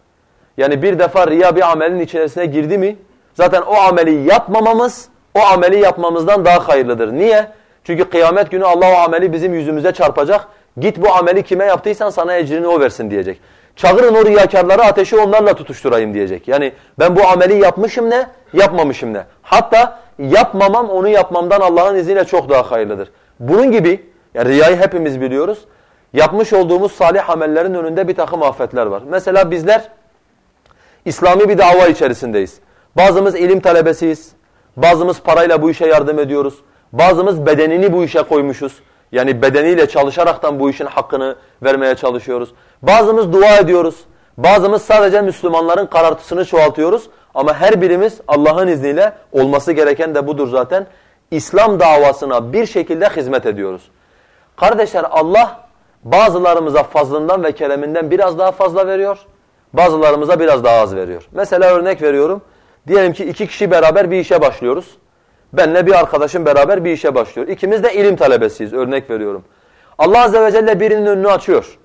Yani bir defa riya bir amelin içerisine girdi mi zaten o ameli yapmamamız o ameli yapmamızdan daha hayırlıdır. Niye? Çünkü kıyamet günü Allah o ameli bizim yüzümüze çarpacak. Git bu ameli kime yaptıysan sana ecrini o versin diyecek. Çağırın o riyakarları ateşi onlarla tutuşturayım diyecek. Yani ben bu ameli yapmışım ne, yapmamışım ne. Hatta yapmamam onu yapmamdan Allah'ın izniyle çok daha hayırlıdır. Bunun gibi, yani riyayı hepimiz biliyoruz. Yapmış olduğumuz salih amellerin önünde bir takım afetler var. Mesela bizler İslami bir dava içerisindeyiz. Bazımız ilim talebesiyiz. Bazımız parayla bu işe yardım ediyoruz. Bazımız bedenini bu işe koymuşuz. Yani bedeniyle çalışaraktan bu işin hakkını vermeye çalışıyoruz. Bazımız dua ediyoruz. Bazımız sadece Müslümanların karartısını çoğaltıyoruz. Ama her birimiz Allah'ın izniyle olması gereken de budur zaten. İslam davasına bir şekilde hizmet ediyoruz. Kardeşler Allah bazılarımıza fazlından ve kereminden biraz daha fazla veriyor. Bazılarımıza biraz daha az veriyor. Mesela örnek veriyorum. Diyelim ki iki kişi beraber bir işe başlıyoruz. Benle bir arkadaşım beraber bir işe başlıyor. İkimiz de ilim talebesiyiz örnek veriyorum. Allah Azze ve Celle birinin önünü açıyor.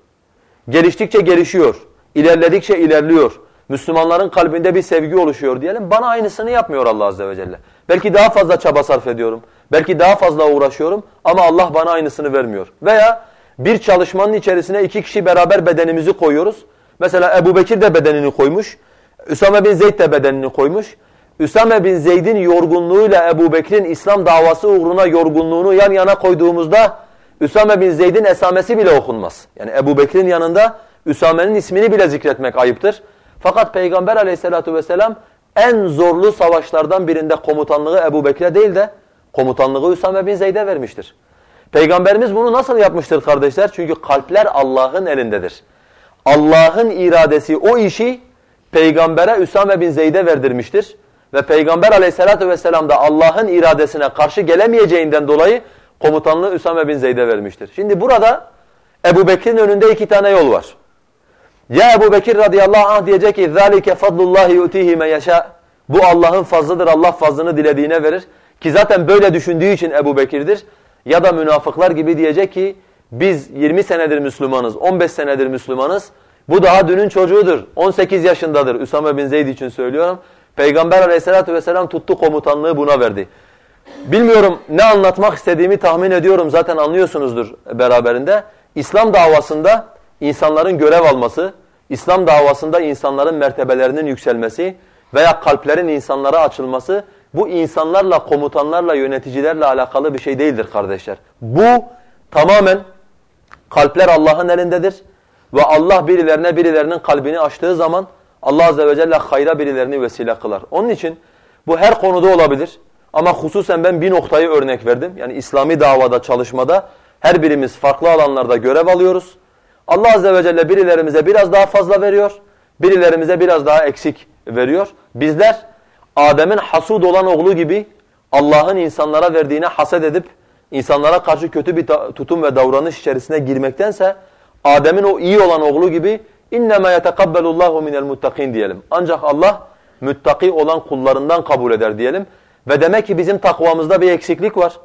Geliştikçe gelişiyor. İlerledikçe ilerliyor. Müslümanların kalbinde bir sevgi oluşuyor diyelim. Bana aynısını yapmıyor Allah Azze ve Celle. Belki daha fazla çaba sarf ediyorum. Belki daha fazla uğraşıyorum ama Allah bana aynısını vermiyor. Veya bir çalışmanın içerisine iki kişi beraber bedenimizi koyuyoruz. Mesela Ebu Bekir de bedenini koymuş. Üsame bin Zeyd de bedenini koymuş. Üsame bin Zeyd'in yorgunluğuyla Ebu Bekir'in İslam davası uğruna yorgunluğunu yan yana koyduğumuzda Üsame bin Zeyd'in esamesi bile okunmaz. Yani Ebu Bekir'in yanında Üsame'nin ismini bile zikretmek ayıptır. Fakat Peygamber aleyhissalatu vesselam en zorlu savaşlardan birinde komutanlığı Ebu Bekir'e değil de komutanlığı Üsame bin Zeyd'e vermiştir. Peygamberimiz bunu nasıl yapmıştır kardeşler? Çünkü kalpler Allah'ın elindedir. Allah'ın iradesi o işi Peygamber'e Üsame bin Zeyd'e verdirmiştir. Ve Peygamber aleyhissalatu vesselam da Allah'ın iradesine karşı gelemeyeceğinden dolayı komutanlığı Üsame bin Zeyd'e vermiştir. Şimdi burada Ebu Bekir'in önünde iki tane yol var. Ya Ebu Bekir radıyallahu anh diyecek ki ذَٰلِكَ فَضْلُ اللّٰهِ يُؤْتِيهِ مَنْ يَشَاءُ Bu Allah'ın fazlıdır, Allah fazlını dilediğine verir. Ki zaten böyle düşündüğü için Ebu Bekir'dir. Ya da münafıklar gibi diyecek ki biz 20 senedir Müslümanız, 15 senedir Müslümanız. Bu daha dünün çocuğudur, 18 yaşındadır. Üsame bin Zeyd için söylüyorum. Peygamber aleyhissalatu vesselam tuttu komutanlığı buna verdi. Bilmiyorum ne anlatmak istediğimi tahmin ediyorum zaten anlıyorsunuzdur beraberinde. İslam davasında insanların görev alması, İslam davasında insanların mertebelerinin yükselmesi veya kalplerin insanlara açılması bu insanlarla, komutanlarla, yöneticilerle alakalı bir şey değildir kardeşler. Bu tamamen kalpler Allah'ın elindedir ve Allah birilerine birilerinin kalbini açtığı zaman Allah Azze ve Celle hayra birilerini vesile kılar. Onun için bu her konuda olabilir. Ama hususen ben bir noktayı örnek verdim. Yani İslami davada, çalışmada her birimiz farklı alanlarda görev alıyoruz. Allah Azze ve Celle birilerimize biraz daha fazla veriyor. Birilerimize biraz daha eksik veriyor. Bizler Adem'in hasud olan oğlu gibi Allah'ın insanlara verdiğine haset edip insanlara karşı kötü bir tutum ve davranış içerisine girmektense Adem'in o iyi olan oğlu gibi innema yetekabbalullahu minel muttakin diyelim. Ancak Allah müttaki olan kullarından kabul eder diyelim. Ve demek ki bizim takvamızda bir eksiklik var.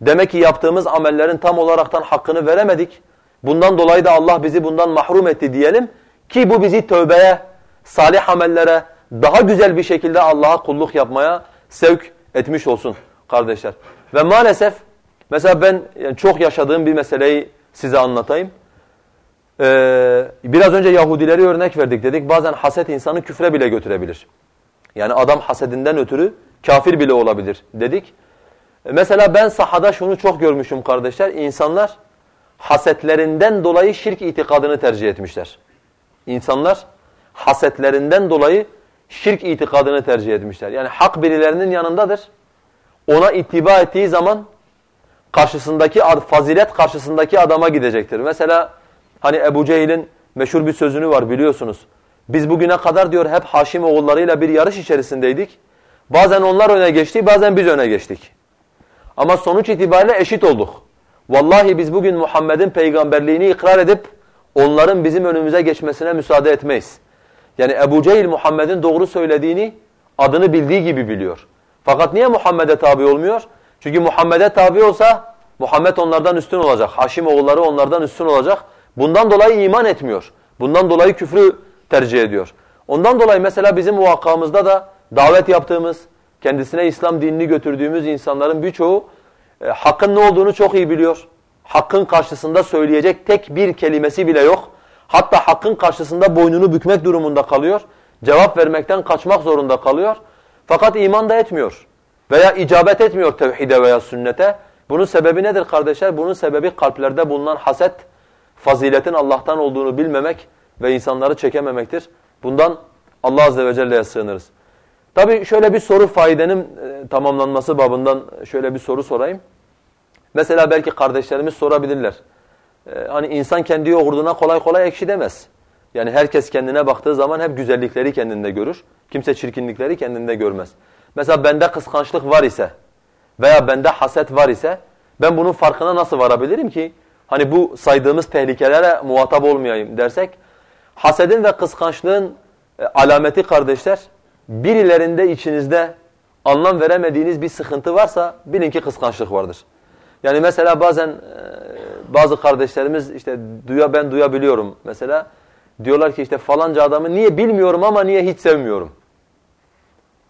Demek ki yaptığımız amellerin tam olaraktan hakkını veremedik. Bundan dolayı da Allah bizi bundan mahrum etti diyelim ki bu bizi tövbeye, salih amellere, daha güzel bir şekilde Allah'a kulluk yapmaya sevk etmiş olsun kardeşler. Ve maalesef mesela ben yani çok yaşadığım bir meseleyi size anlatayım. Ee, biraz önce Yahudileri örnek verdik dedik. Bazen haset insanı küfre bile götürebilir. Yani adam hasedinden ötürü kafir bile olabilir dedik. Mesela ben sahada şunu çok görmüşüm kardeşler. İnsanlar hasetlerinden dolayı şirk itikadını tercih etmişler. İnsanlar hasetlerinden dolayı şirk itikadını tercih etmişler. Yani hak birilerinin yanındadır. Ona ittiba ettiği zaman karşısındaki fazilet karşısındaki adama gidecektir. Mesela hani Ebu Cehil'in meşhur bir sözünü var biliyorsunuz. Biz bugüne kadar diyor hep Haşim oğullarıyla bir yarış içerisindeydik. Bazen onlar öne geçti, bazen biz öne geçtik. Ama sonuç itibariyle eşit olduk. Vallahi biz bugün Muhammed'in peygamberliğini ikrar edip onların bizim önümüze geçmesine müsaade etmeyiz. Yani Ebu Cehil Muhammed'in doğru söylediğini adını bildiği gibi biliyor. Fakat niye Muhammed'e tabi olmuyor? Çünkü Muhammed'e tabi olsa Muhammed onlardan üstün olacak. Haşim oğulları onlardan üstün olacak. Bundan dolayı iman etmiyor. Bundan dolayı küfrü tercih ediyor. Ondan dolayı mesela bizim muhakkamızda da davet yaptığımız, kendisine İslam dinini götürdüğümüz insanların birçoğu e, hakkın ne olduğunu çok iyi biliyor. Hakkın karşısında söyleyecek tek bir kelimesi bile yok. Hatta hakkın karşısında boynunu bükmek durumunda kalıyor. Cevap vermekten kaçmak zorunda kalıyor. Fakat iman da etmiyor. Veya icabet etmiyor tevhide veya sünnete. Bunun sebebi nedir kardeşler? Bunun sebebi kalplerde bulunan haset, faziletin Allah'tan olduğunu bilmemek ve insanları çekememektir. Bundan Allah Azze ve Celle'ye sığınırız. Tabi şöyle bir soru faydenin e, tamamlanması babından şöyle bir soru sorayım. Mesela belki kardeşlerimiz sorabilirler. Ee, hani insan kendi yoğurduna kolay kolay ekşi demez. Yani herkes kendine baktığı zaman hep güzellikleri kendinde görür. Kimse çirkinlikleri kendinde görmez. Mesela bende kıskançlık var ise veya bende haset var ise ben bunun farkına nasıl varabilirim ki? Hani bu saydığımız tehlikelere muhatap olmayayım dersek hasedin ve kıskançlığın e, alameti kardeşler birilerinde içinizde anlam veremediğiniz bir sıkıntı varsa bilin ki kıskançlık vardır. Yani mesela bazen e, bazı kardeşlerimiz işte duya ben duyabiliyorum mesela diyorlar ki işte falanca adamı niye bilmiyorum ama niye hiç sevmiyorum.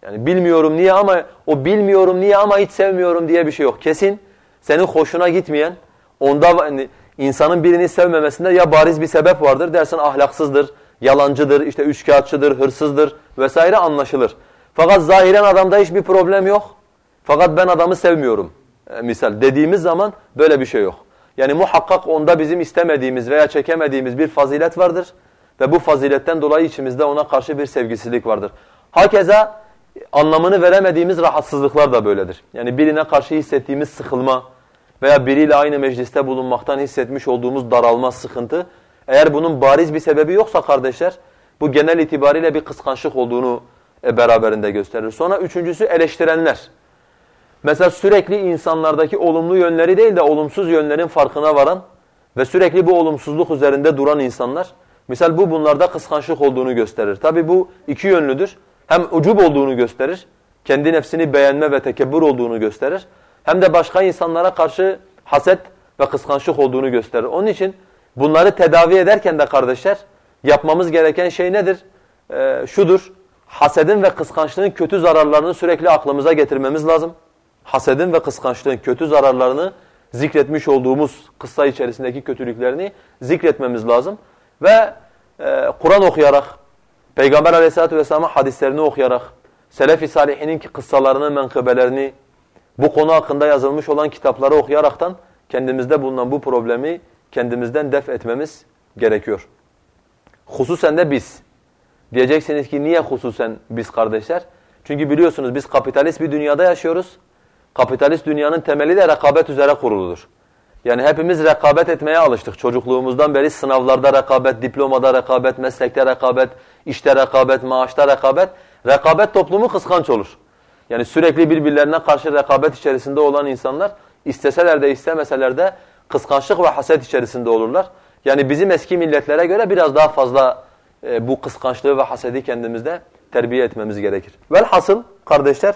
Yani bilmiyorum niye ama o bilmiyorum niye ama hiç sevmiyorum diye bir şey yok. Kesin senin hoşuna gitmeyen onda yani insanın birini sevmemesinde ya bariz bir sebep vardır dersin ahlaksızdır, yalancıdır, işte üçkağıtçıdır, hırsızdır vesaire anlaşılır. Fakat zahiren adamda hiçbir problem yok. Fakat ben adamı sevmiyorum. E, misal dediğimiz zaman böyle bir şey yok. Yani muhakkak onda bizim istemediğimiz veya çekemediğimiz bir fazilet vardır ve bu faziletten dolayı içimizde ona karşı bir sevgisizlik vardır. Hakeza anlamını veremediğimiz rahatsızlıklar da böyledir. Yani birine karşı hissettiğimiz sıkılma veya biriyle aynı mecliste bulunmaktan hissetmiş olduğumuz daralma, sıkıntı eğer bunun bariz bir sebebi yoksa kardeşler bu genel itibariyle bir kıskançlık olduğunu e, beraberinde gösterir. Sonra üçüncüsü eleştirenler. Mesela sürekli insanlardaki olumlu yönleri değil de olumsuz yönlerin farkına varan ve sürekli bu olumsuzluk üzerinde duran insanlar. Misal bu bunlarda kıskançlık olduğunu gösterir. Tabi bu iki yönlüdür. Hem ucub olduğunu gösterir, kendi nefsini beğenme ve tekebbür olduğunu gösterir. Hem de başka insanlara karşı haset ve kıskançlık olduğunu gösterir. Onun için bunları tedavi ederken de kardeşler yapmamız gereken şey nedir? Ee, şudur, hasedin ve kıskançlığın kötü zararlarını sürekli aklımıza getirmemiz lazım hasedin ve kıskançlığın kötü zararlarını zikretmiş olduğumuz kıssa içerisindeki kötülüklerini zikretmemiz lazım. Ve e, Kur'an okuyarak, Peygamber aleyhissalatü vesselamın hadislerini okuyarak, Selefi Salihinin kıssalarını, menkıbelerini, bu konu hakkında yazılmış olan kitapları okuyaraktan kendimizde bulunan bu problemi kendimizden def etmemiz gerekiyor. Hususen de biz. Diyeceksiniz ki niye hususen biz kardeşler? Çünkü biliyorsunuz biz kapitalist bir dünyada yaşıyoruz. Kapitalist dünyanın temeli de rekabet üzere kuruludur. Yani hepimiz rekabet etmeye alıştık. Çocukluğumuzdan beri sınavlarda rekabet, diplomada rekabet, meslekte rekabet, işte rekabet, maaşta rekabet. Rekabet toplumu kıskanç olur. Yani sürekli birbirlerine karşı rekabet içerisinde olan insanlar isteseler de istemeseler de kıskançlık ve haset içerisinde olurlar. Yani bizim eski milletlere göre biraz daha fazla e, bu kıskançlığı ve hasedi kendimizde terbiye etmemiz gerekir. Velhasıl kardeşler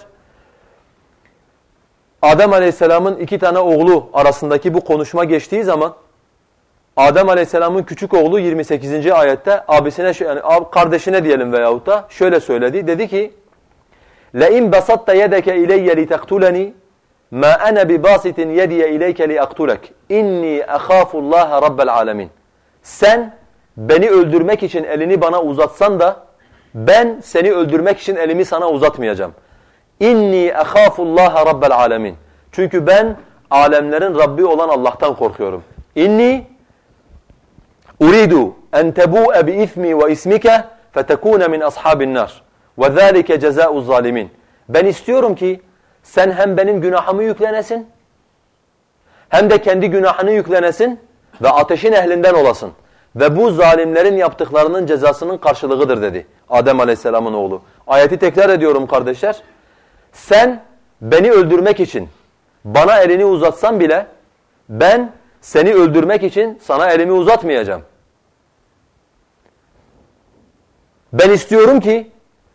Adem Aleyhisselam'ın iki tane oğlu arasındaki bu konuşma geçtiği zaman Adem Aleyhisselam'ın küçük oğlu 28. ayette abisine yani kardeşine diyelim veyahut da şöyle söyledi. Dedi ki: "La basatta yedeke ileyye litaktuleni ma ana bibasitin yediye ileyke liaktulek. İnni ahafullaha rabbel alamin." Sen beni öldürmek için elini bana uzatsan da ben seni öldürmek için elimi sana uzatmayacağım. İnni ahafullaha rabbel alamin. Çünkü ben alemlerin Rabbi olan Allah'tan korkuyorum. İnni uridu en tebu'e bi ismi ve ismike fetekune min ashabin nar. Ve zâlike cezâ'u zalimin. Ben istiyorum ki sen hem benim günahımı yüklenesin hem de kendi günahını yüklenesin ve ateşin ehlinden olasın. Ve bu zalimlerin yaptıklarının cezasının karşılığıdır dedi Adem Aleyhisselam'ın oğlu. Ayeti tekrar ediyorum kardeşler. Sen beni öldürmek için bana elini uzatsan bile ben seni öldürmek için sana elimi uzatmayacağım. Ben istiyorum ki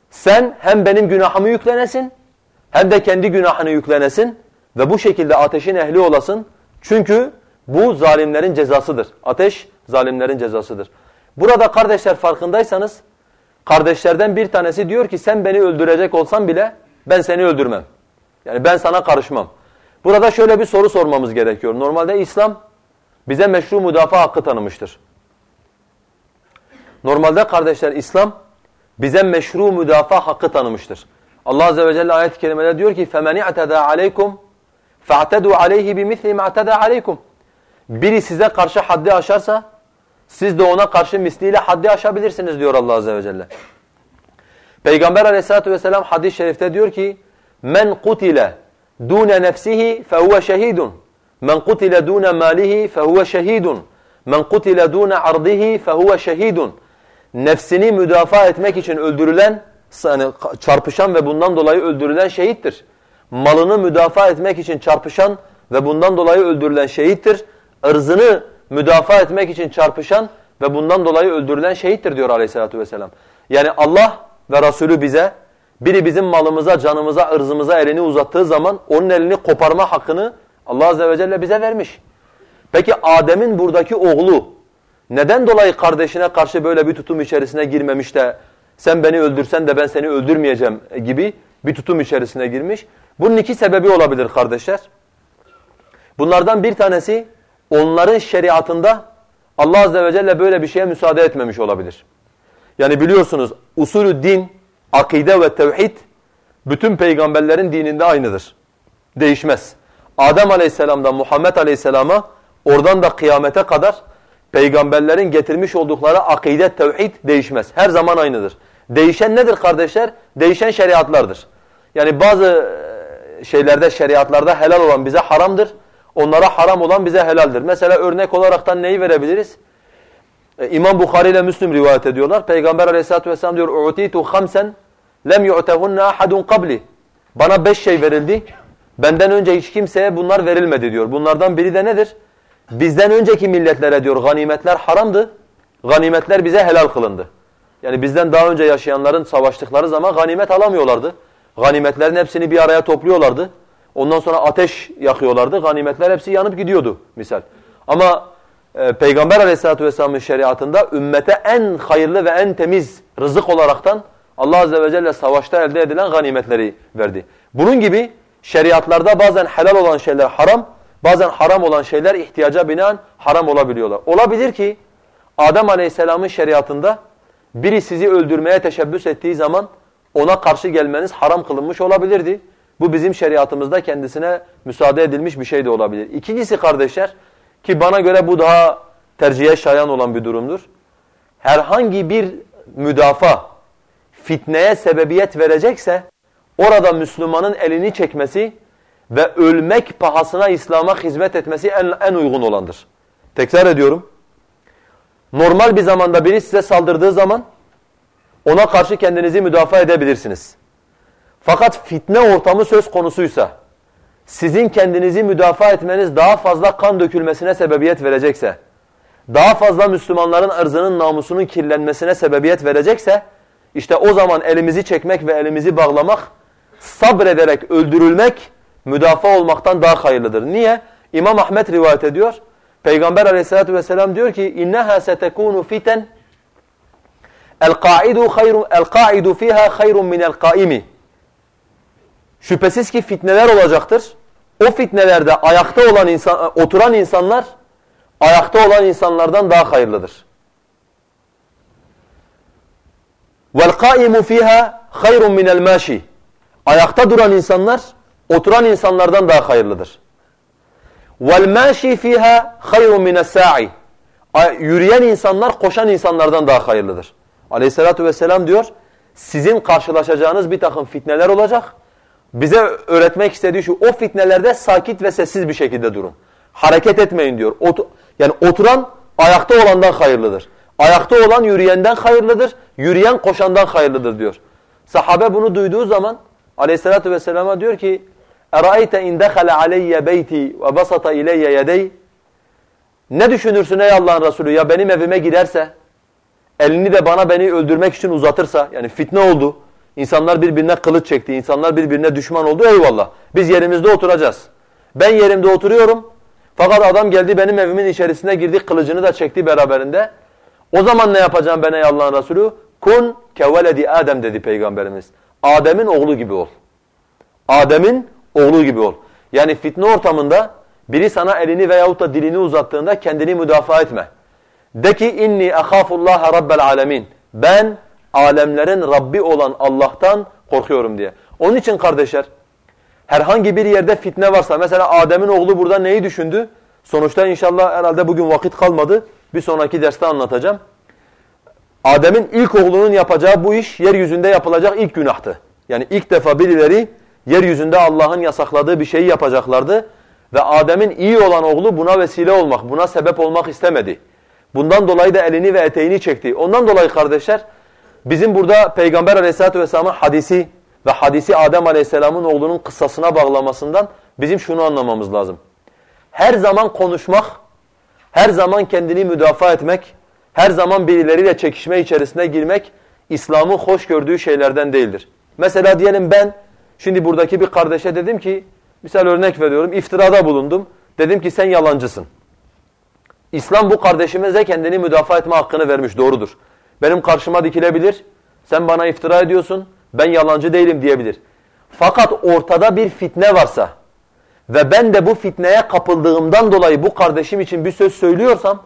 sen hem benim günahımı yüklenesin hem de kendi günahını yüklenesin ve bu şekilde ateşin ehli olasın. Çünkü bu zalimlerin cezasıdır. Ateş zalimlerin cezasıdır. Burada kardeşler farkındaysanız kardeşlerden bir tanesi diyor ki sen beni öldürecek olsan bile ben seni öldürmem. Yani ben sana karışmam. Burada şöyle bir soru sormamız gerekiyor. Normalde İslam bize meşru müdafaa hakkı tanımıştır. Normalde kardeşler İslam bize meşru müdafaa hakkı tanımıştır. Allah azze ve celle ayet-i kerimede diyor ki فَمَنِ اَعْتَدَى عَلَيْكُمْ فَاعْتَدُوا عَلَيْهِ بِمِثْلِ مَا اَعْتَدَى عَلَيْكُمْ Biri size karşı haddi aşarsa siz de ona karşı misliyle haddi aşabilirsiniz diyor Allah azze ve celle. Peygamber aleyhissalatu vesselam hadis-i şerifte diyor ki men kutile dune nefsihi fehuve şehidun men kutile dune malihi fehuve şehidun men kutile dune ardihi fehuve şehidun nefsini müdafaa etmek için öldürülen yani çarpışan ve bundan dolayı öldürülen şehittir. Malını müdafaa etmek için çarpışan ve bundan dolayı öldürülen şehittir. Irzını müdafaa etmek için çarpışan ve bundan dolayı öldürülen şehittir diyor aleyhissalatu vesselam. Yani Allah ve Resulü bize biri bizim malımıza, canımıza, ırzımıza elini uzattığı zaman onun elini koparma hakkını Allah azze ve celle bize vermiş. Peki Adem'in buradaki oğlu neden dolayı kardeşine karşı böyle bir tutum içerisine girmemiş de sen beni öldürsen de ben seni öldürmeyeceğim gibi bir tutum içerisine girmiş? Bunun iki sebebi olabilir kardeşler. Bunlardan bir tanesi onların şeriatında Allah azze ve celle böyle bir şeye müsaade etmemiş olabilir. Yani biliyorsunuz usulü din, akide ve tevhid bütün peygamberlerin dininde aynıdır. Değişmez. Adem aleyhisselamdan Muhammed aleyhisselama oradan da kıyamete kadar peygamberlerin getirmiş oldukları akide, tevhid değişmez. Her zaman aynıdır. Değişen nedir kardeşler? Değişen şeriatlardır. Yani bazı e, şeylerde, şeriatlarda helal olan bize haramdır. Onlara haram olan bize helaldir. Mesela örnek olaraktan neyi verebiliriz? E, İmam Bukhari ile Müslim rivayet ediyorlar. Peygamber aleyhissalatu vesselam diyor "U'titu hamsen lem yu'tehunna ahadun qabli." Bana beş şey verildi. Benden önce hiç kimseye bunlar verilmedi diyor. Bunlardan biri de nedir? Bizden önceki milletlere diyor ganimetler haramdı. Ganimetler bize helal kılındı. Yani bizden daha önce yaşayanların savaştıkları zaman ganimet alamıyorlardı. Ganimetlerin hepsini bir araya topluyorlardı. Ondan sonra ateş yakıyorlardı. Ganimetler hepsi yanıp gidiyordu misal. Ama Peygamber aleyhissalatu vesselamın şeriatında ümmete en hayırlı ve en temiz rızık olaraktan Allah azze ve celle savaşta elde edilen ganimetleri verdi. Bunun gibi şeriatlarda bazen helal olan şeyler haram, bazen haram olan şeyler ihtiyaca binaen haram olabiliyorlar. Olabilir ki Adem aleyhisselamın şeriatında biri sizi öldürmeye teşebbüs ettiği zaman ona karşı gelmeniz haram kılınmış olabilirdi. Bu bizim şeriatımızda kendisine müsaade edilmiş bir şey de olabilir. İkincisi kardeşler ki bana göre bu daha tercihe şayan olan bir durumdur. Herhangi bir müdafaa fitneye sebebiyet verecekse orada Müslümanın elini çekmesi ve ölmek pahasına İslam'a hizmet etmesi en, en uygun olandır. Tekrar ediyorum. Normal bir zamanda biri size saldırdığı zaman ona karşı kendinizi müdafaa edebilirsiniz. Fakat fitne ortamı söz konusuysa, sizin kendinizi müdafaa etmeniz daha fazla kan dökülmesine sebebiyet verecekse, daha fazla Müslümanların ırzının namusunun kirlenmesine sebebiyet verecekse, işte o zaman elimizi çekmek ve elimizi bağlamak, sabrederek öldürülmek, müdafaa olmaktan daha hayırlıdır. Niye? İmam Ahmet rivayet ediyor. Peygamber aleyhissalatu vesselam diyor ki, اِنَّهَا سَتَكُونُ فِتَنْ El-qaidu hayrun el-qaidu fiha hayrun min el-qaimi. Şüphesiz ki fitneler olacaktır. O fitnelerde ayakta olan insan oturan insanlar ayakta olan insanlardan daha hayırlıdır. Vel-qaimu fiha hayrun min el-mashi. Ayakta duran insanlar oturan insanlardan daha hayırlıdır. Vel-mashi fiha hayrun min es-sa'i. Yürüyen insanlar koşan insanlardan daha hayırlıdır. Aleyhissalatu vesselam diyor, sizin karşılaşacağınız bir takım fitneler olacak Bize öğretmek istediği şu, o fitnelerde sakit ve sessiz bir şekilde durun. Hareket etmeyin diyor. Ot yani oturan ayakta olandan hayırlıdır. Ayakta olan yürüyenden hayırlıdır, yürüyen koşandan hayırlıdır diyor. Sahabe bunu duyduğu zaman aleyhissalatu vesselama diyor ki اَرَأَيْتَ اِنْ دَخَلَ عَلَيَّ بَيْتِي وَبَسَطَ اِلَيَّ يَدَيْ Ne düşünürsün ey Allah'ın Resulü ya benim evime giderse elini de bana beni öldürmek için uzatırsa yani fitne oldu. İnsanlar birbirine kılıç çekti, insanlar birbirine düşman oldu eyvallah. Biz yerimizde oturacağız. Ben yerimde oturuyorum fakat adam geldi benim evimin içerisine girdi kılıcını da çekti beraberinde. O zaman ne yapacağım ben ey Allah'ın Resulü? Kun keveledi Adem dedi Peygamberimiz. Adem'in oğlu gibi ol. Adem'in oğlu gibi ol. Yani fitne ortamında biri sana elini veyahut da dilini uzattığında kendini müdafaa etme. De ki inni ahafullaha rabbel alemin. Ben alemlerin Rabbi olan Allah'tan korkuyorum diye. Onun için kardeşler herhangi bir yerde fitne varsa mesela Adem'in oğlu burada neyi düşündü? Sonuçta inşallah herhalde bugün vakit kalmadı. Bir sonraki derste anlatacağım. Adem'in ilk oğlunun yapacağı bu iş yeryüzünde yapılacak ilk günahtı. Yani ilk defa birileri yeryüzünde Allah'ın yasakladığı bir şeyi yapacaklardı. Ve Adem'in iyi olan oğlu buna vesile olmak, buna sebep olmak istemedi. Bundan dolayı da elini ve eteğini çekti. Ondan dolayı kardeşler bizim burada Peygamber aleyhissalatu vesselamın hadisi ve hadisi Adem aleyhisselamın oğlunun kıssasına bağlamasından bizim şunu anlamamız lazım. Her zaman konuşmak, her zaman kendini müdafaa etmek, her zaman birileriyle çekişme içerisine girmek İslam'ın hoş gördüğü şeylerden değildir. Mesela diyelim ben şimdi buradaki bir kardeşe dedim ki, misal örnek veriyorum iftirada bulundum. Dedim ki sen yalancısın. İslam bu kardeşimize kendini müdafaa etme hakkını vermiş, doğrudur. Benim karşıma dikilebilir, sen bana iftira ediyorsun, ben yalancı değilim diyebilir. Fakat ortada bir fitne varsa ve ben de bu fitneye kapıldığımdan dolayı bu kardeşim için bir söz söylüyorsam,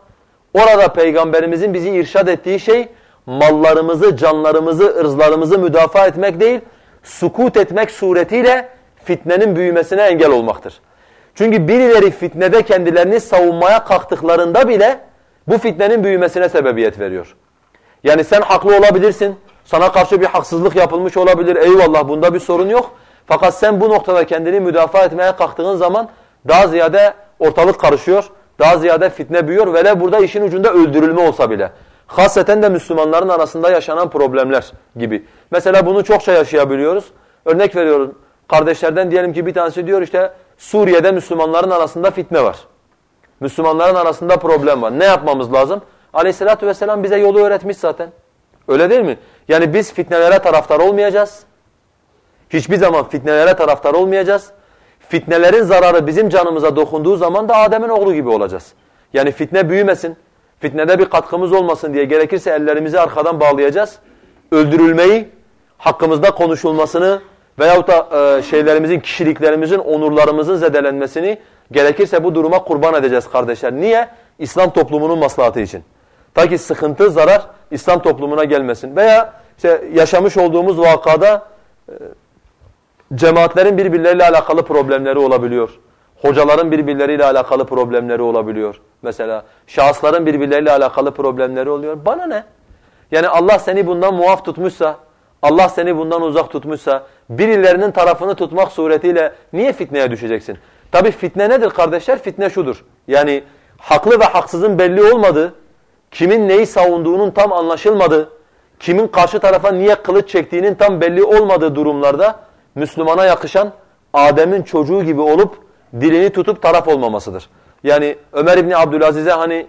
orada Peygamberimizin bizi irşad ettiği şey, mallarımızı, canlarımızı, ırzlarımızı müdafaa etmek değil, sukut etmek suretiyle fitnenin büyümesine engel olmaktır. Çünkü birileri fitnede kendilerini savunmaya kalktıklarında bile bu fitnenin büyümesine sebebiyet veriyor. Yani sen haklı olabilirsin, sana karşı bir haksızlık yapılmış olabilir, eyvallah bunda bir sorun yok. Fakat sen bu noktada kendini müdafaa etmeye kalktığın zaman daha ziyade ortalık karışıyor, daha ziyade fitne büyüyor ve burada işin ucunda öldürülme olsa bile. Hasreten de Müslümanların arasında yaşanan problemler gibi. Mesela bunu çokça yaşayabiliyoruz. Örnek veriyorum, kardeşlerden diyelim ki bir tanesi diyor işte Suriye'de Müslümanların arasında fitne var. Müslümanların arasında problem var. Ne yapmamız lazım? Aleyhissalatü vesselam bize yolu öğretmiş zaten. Öyle değil mi? Yani biz fitnelere taraftar olmayacağız. Hiçbir zaman fitnelere taraftar olmayacağız. Fitnelerin zararı bizim canımıza dokunduğu zaman da Adem'in oğlu gibi olacağız. Yani fitne büyümesin, fitnede bir katkımız olmasın diye gerekirse ellerimizi arkadan bağlayacağız. Öldürülmeyi, hakkımızda konuşulmasını, veyahut da e, şeylerimizin, kişiliklerimizin, onurlarımızın zedelenmesini gerekirse bu duruma kurban edeceğiz kardeşler. Niye? İslam toplumunun maslahatı için. Ta ki sıkıntı, zarar İslam toplumuna gelmesin. Veya işte yaşamış olduğumuz vakada e, cemaatlerin birbirleriyle alakalı problemleri olabiliyor. Hocaların birbirleriyle alakalı problemleri olabiliyor. Mesela şahısların birbirleriyle alakalı problemleri oluyor. Bana ne? Yani Allah seni bundan muaf tutmuşsa, Allah seni bundan uzak tutmuşsa, birilerinin tarafını tutmak suretiyle niye fitneye düşeceksin? Tabi fitne nedir kardeşler? Fitne şudur. Yani haklı ve haksızın belli olmadığı, kimin neyi savunduğunun tam anlaşılmadığı, kimin karşı tarafa niye kılıç çektiğinin tam belli olmadığı durumlarda Müslümana yakışan Adem'in çocuğu gibi olup dilini tutup taraf olmamasıdır. Yani Ömer İbni Abdülaziz'e hani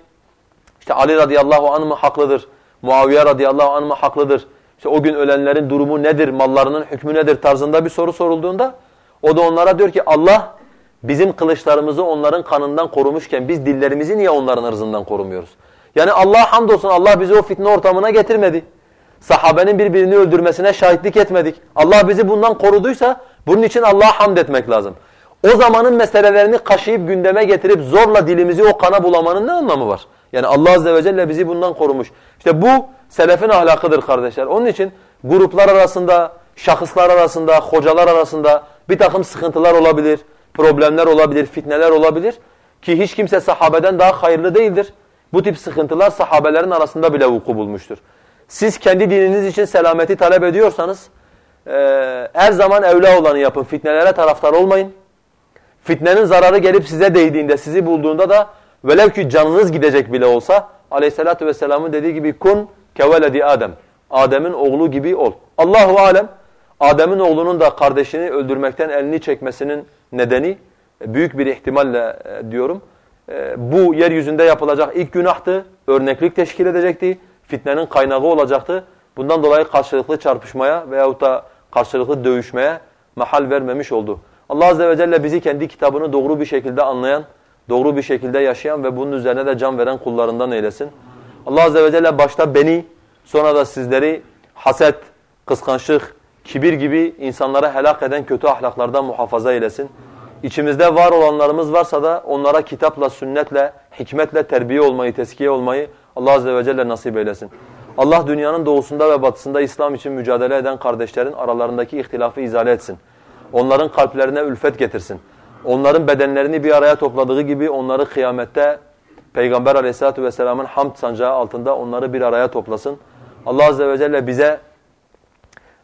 işte Ali radıyallahu anh mı haklıdır, Muaviye radıyallahu anh mı haklıdır, işte o gün ölenlerin durumu nedir, mallarının hükmü nedir tarzında bir soru sorulduğunda o da onlara diyor ki Allah bizim kılıçlarımızı onların kanından korumuşken biz dillerimizi niye onların ırzından korumuyoruz? Yani Allah hamdolsun Allah bizi o fitne ortamına getirmedi. Sahabenin birbirini öldürmesine şahitlik etmedik. Allah bizi bundan koruduysa bunun için Allah'a hamd etmek lazım. O zamanın meselelerini kaşıyıp gündeme getirip zorla dilimizi o kana bulamanın ne anlamı var? Yani Allah Azze ve Celle bizi bundan korumuş. İşte bu selefin ahlakıdır kardeşler. Onun için gruplar arasında, şahıslar arasında, hocalar arasında bir takım sıkıntılar olabilir, problemler olabilir, fitneler olabilir. Ki hiç kimse sahabeden daha hayırlı değildir. Bu tip sıkıntılar sahabelerin arasında bile vuku bulmuştur. Siz kendi dininiz için selameti talep ediyorsanız e, her zaman evla olanı yapın. Fitnelere taraftar olmayın. Fitnenin zararı gelip size değdiğinde, sizi bulduğunda da velev ki canınız gidecek bile olsa aleyhissalatu vesselamın dediği gibi kun keveledi Adem. Adem'in oğlu gibi ol. Allahu alem Adem'in oğlunun da kardeşini öldürmekten elini çekmesinin nedeni büyük bir ihtimalle e, diyorum. E, bu yeryüzünde yapılacak ilk günahtı, örneklik teşkil edecekti, fitnenin kaynağı olacaktı. Bundan dolayı karşılıklı çarpışmaya veyahut da karşılıklı dövüşmeye mahal vermemiş oldu. Allah Azze ve Celle bizi kendi kitabını doğru bir şekilde anlayan, doğru bir şekilde yaşayan ve bunun üzerine de can veren kullarından eylesin. Allah Azze ve Celle başta beni, sonra da sizleri haset, kıskançlık, kibir gibi insanlara helak eden kötü ahlaklardan muhafaza eylesin. İçimizde var olanlarımız varsa da onlara kitapla, sünnetle, hikmetle terbiye olmayı, teskiye olmayı Allah Azze ve Celle nasip eylesin. Allah dünyanın doğusunda ve batısında İslam için mücadele eden kardeşlerin aralarındaki ihtilafı izale etsin. Onların kalplerine ülfet getirsin. Onların bedenlerini bir araya topladığı gibi onları kıyamette Peygamber aleyhissalatu vesselamın hamd sancağı altında onları bir araya toplasın. Allah azze ve celle bize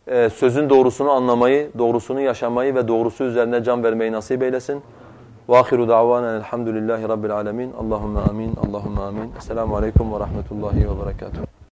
e, sözün doğrusunu anlamayı, doğrusunu yaşamayı ve doğrusu üzerine can vermeyi nasip eylesin. وآخر دعوانا الحمد لله رب العالمين اللهم آمين اللهم آمين السلام عليكم ورحمة الله وبركاته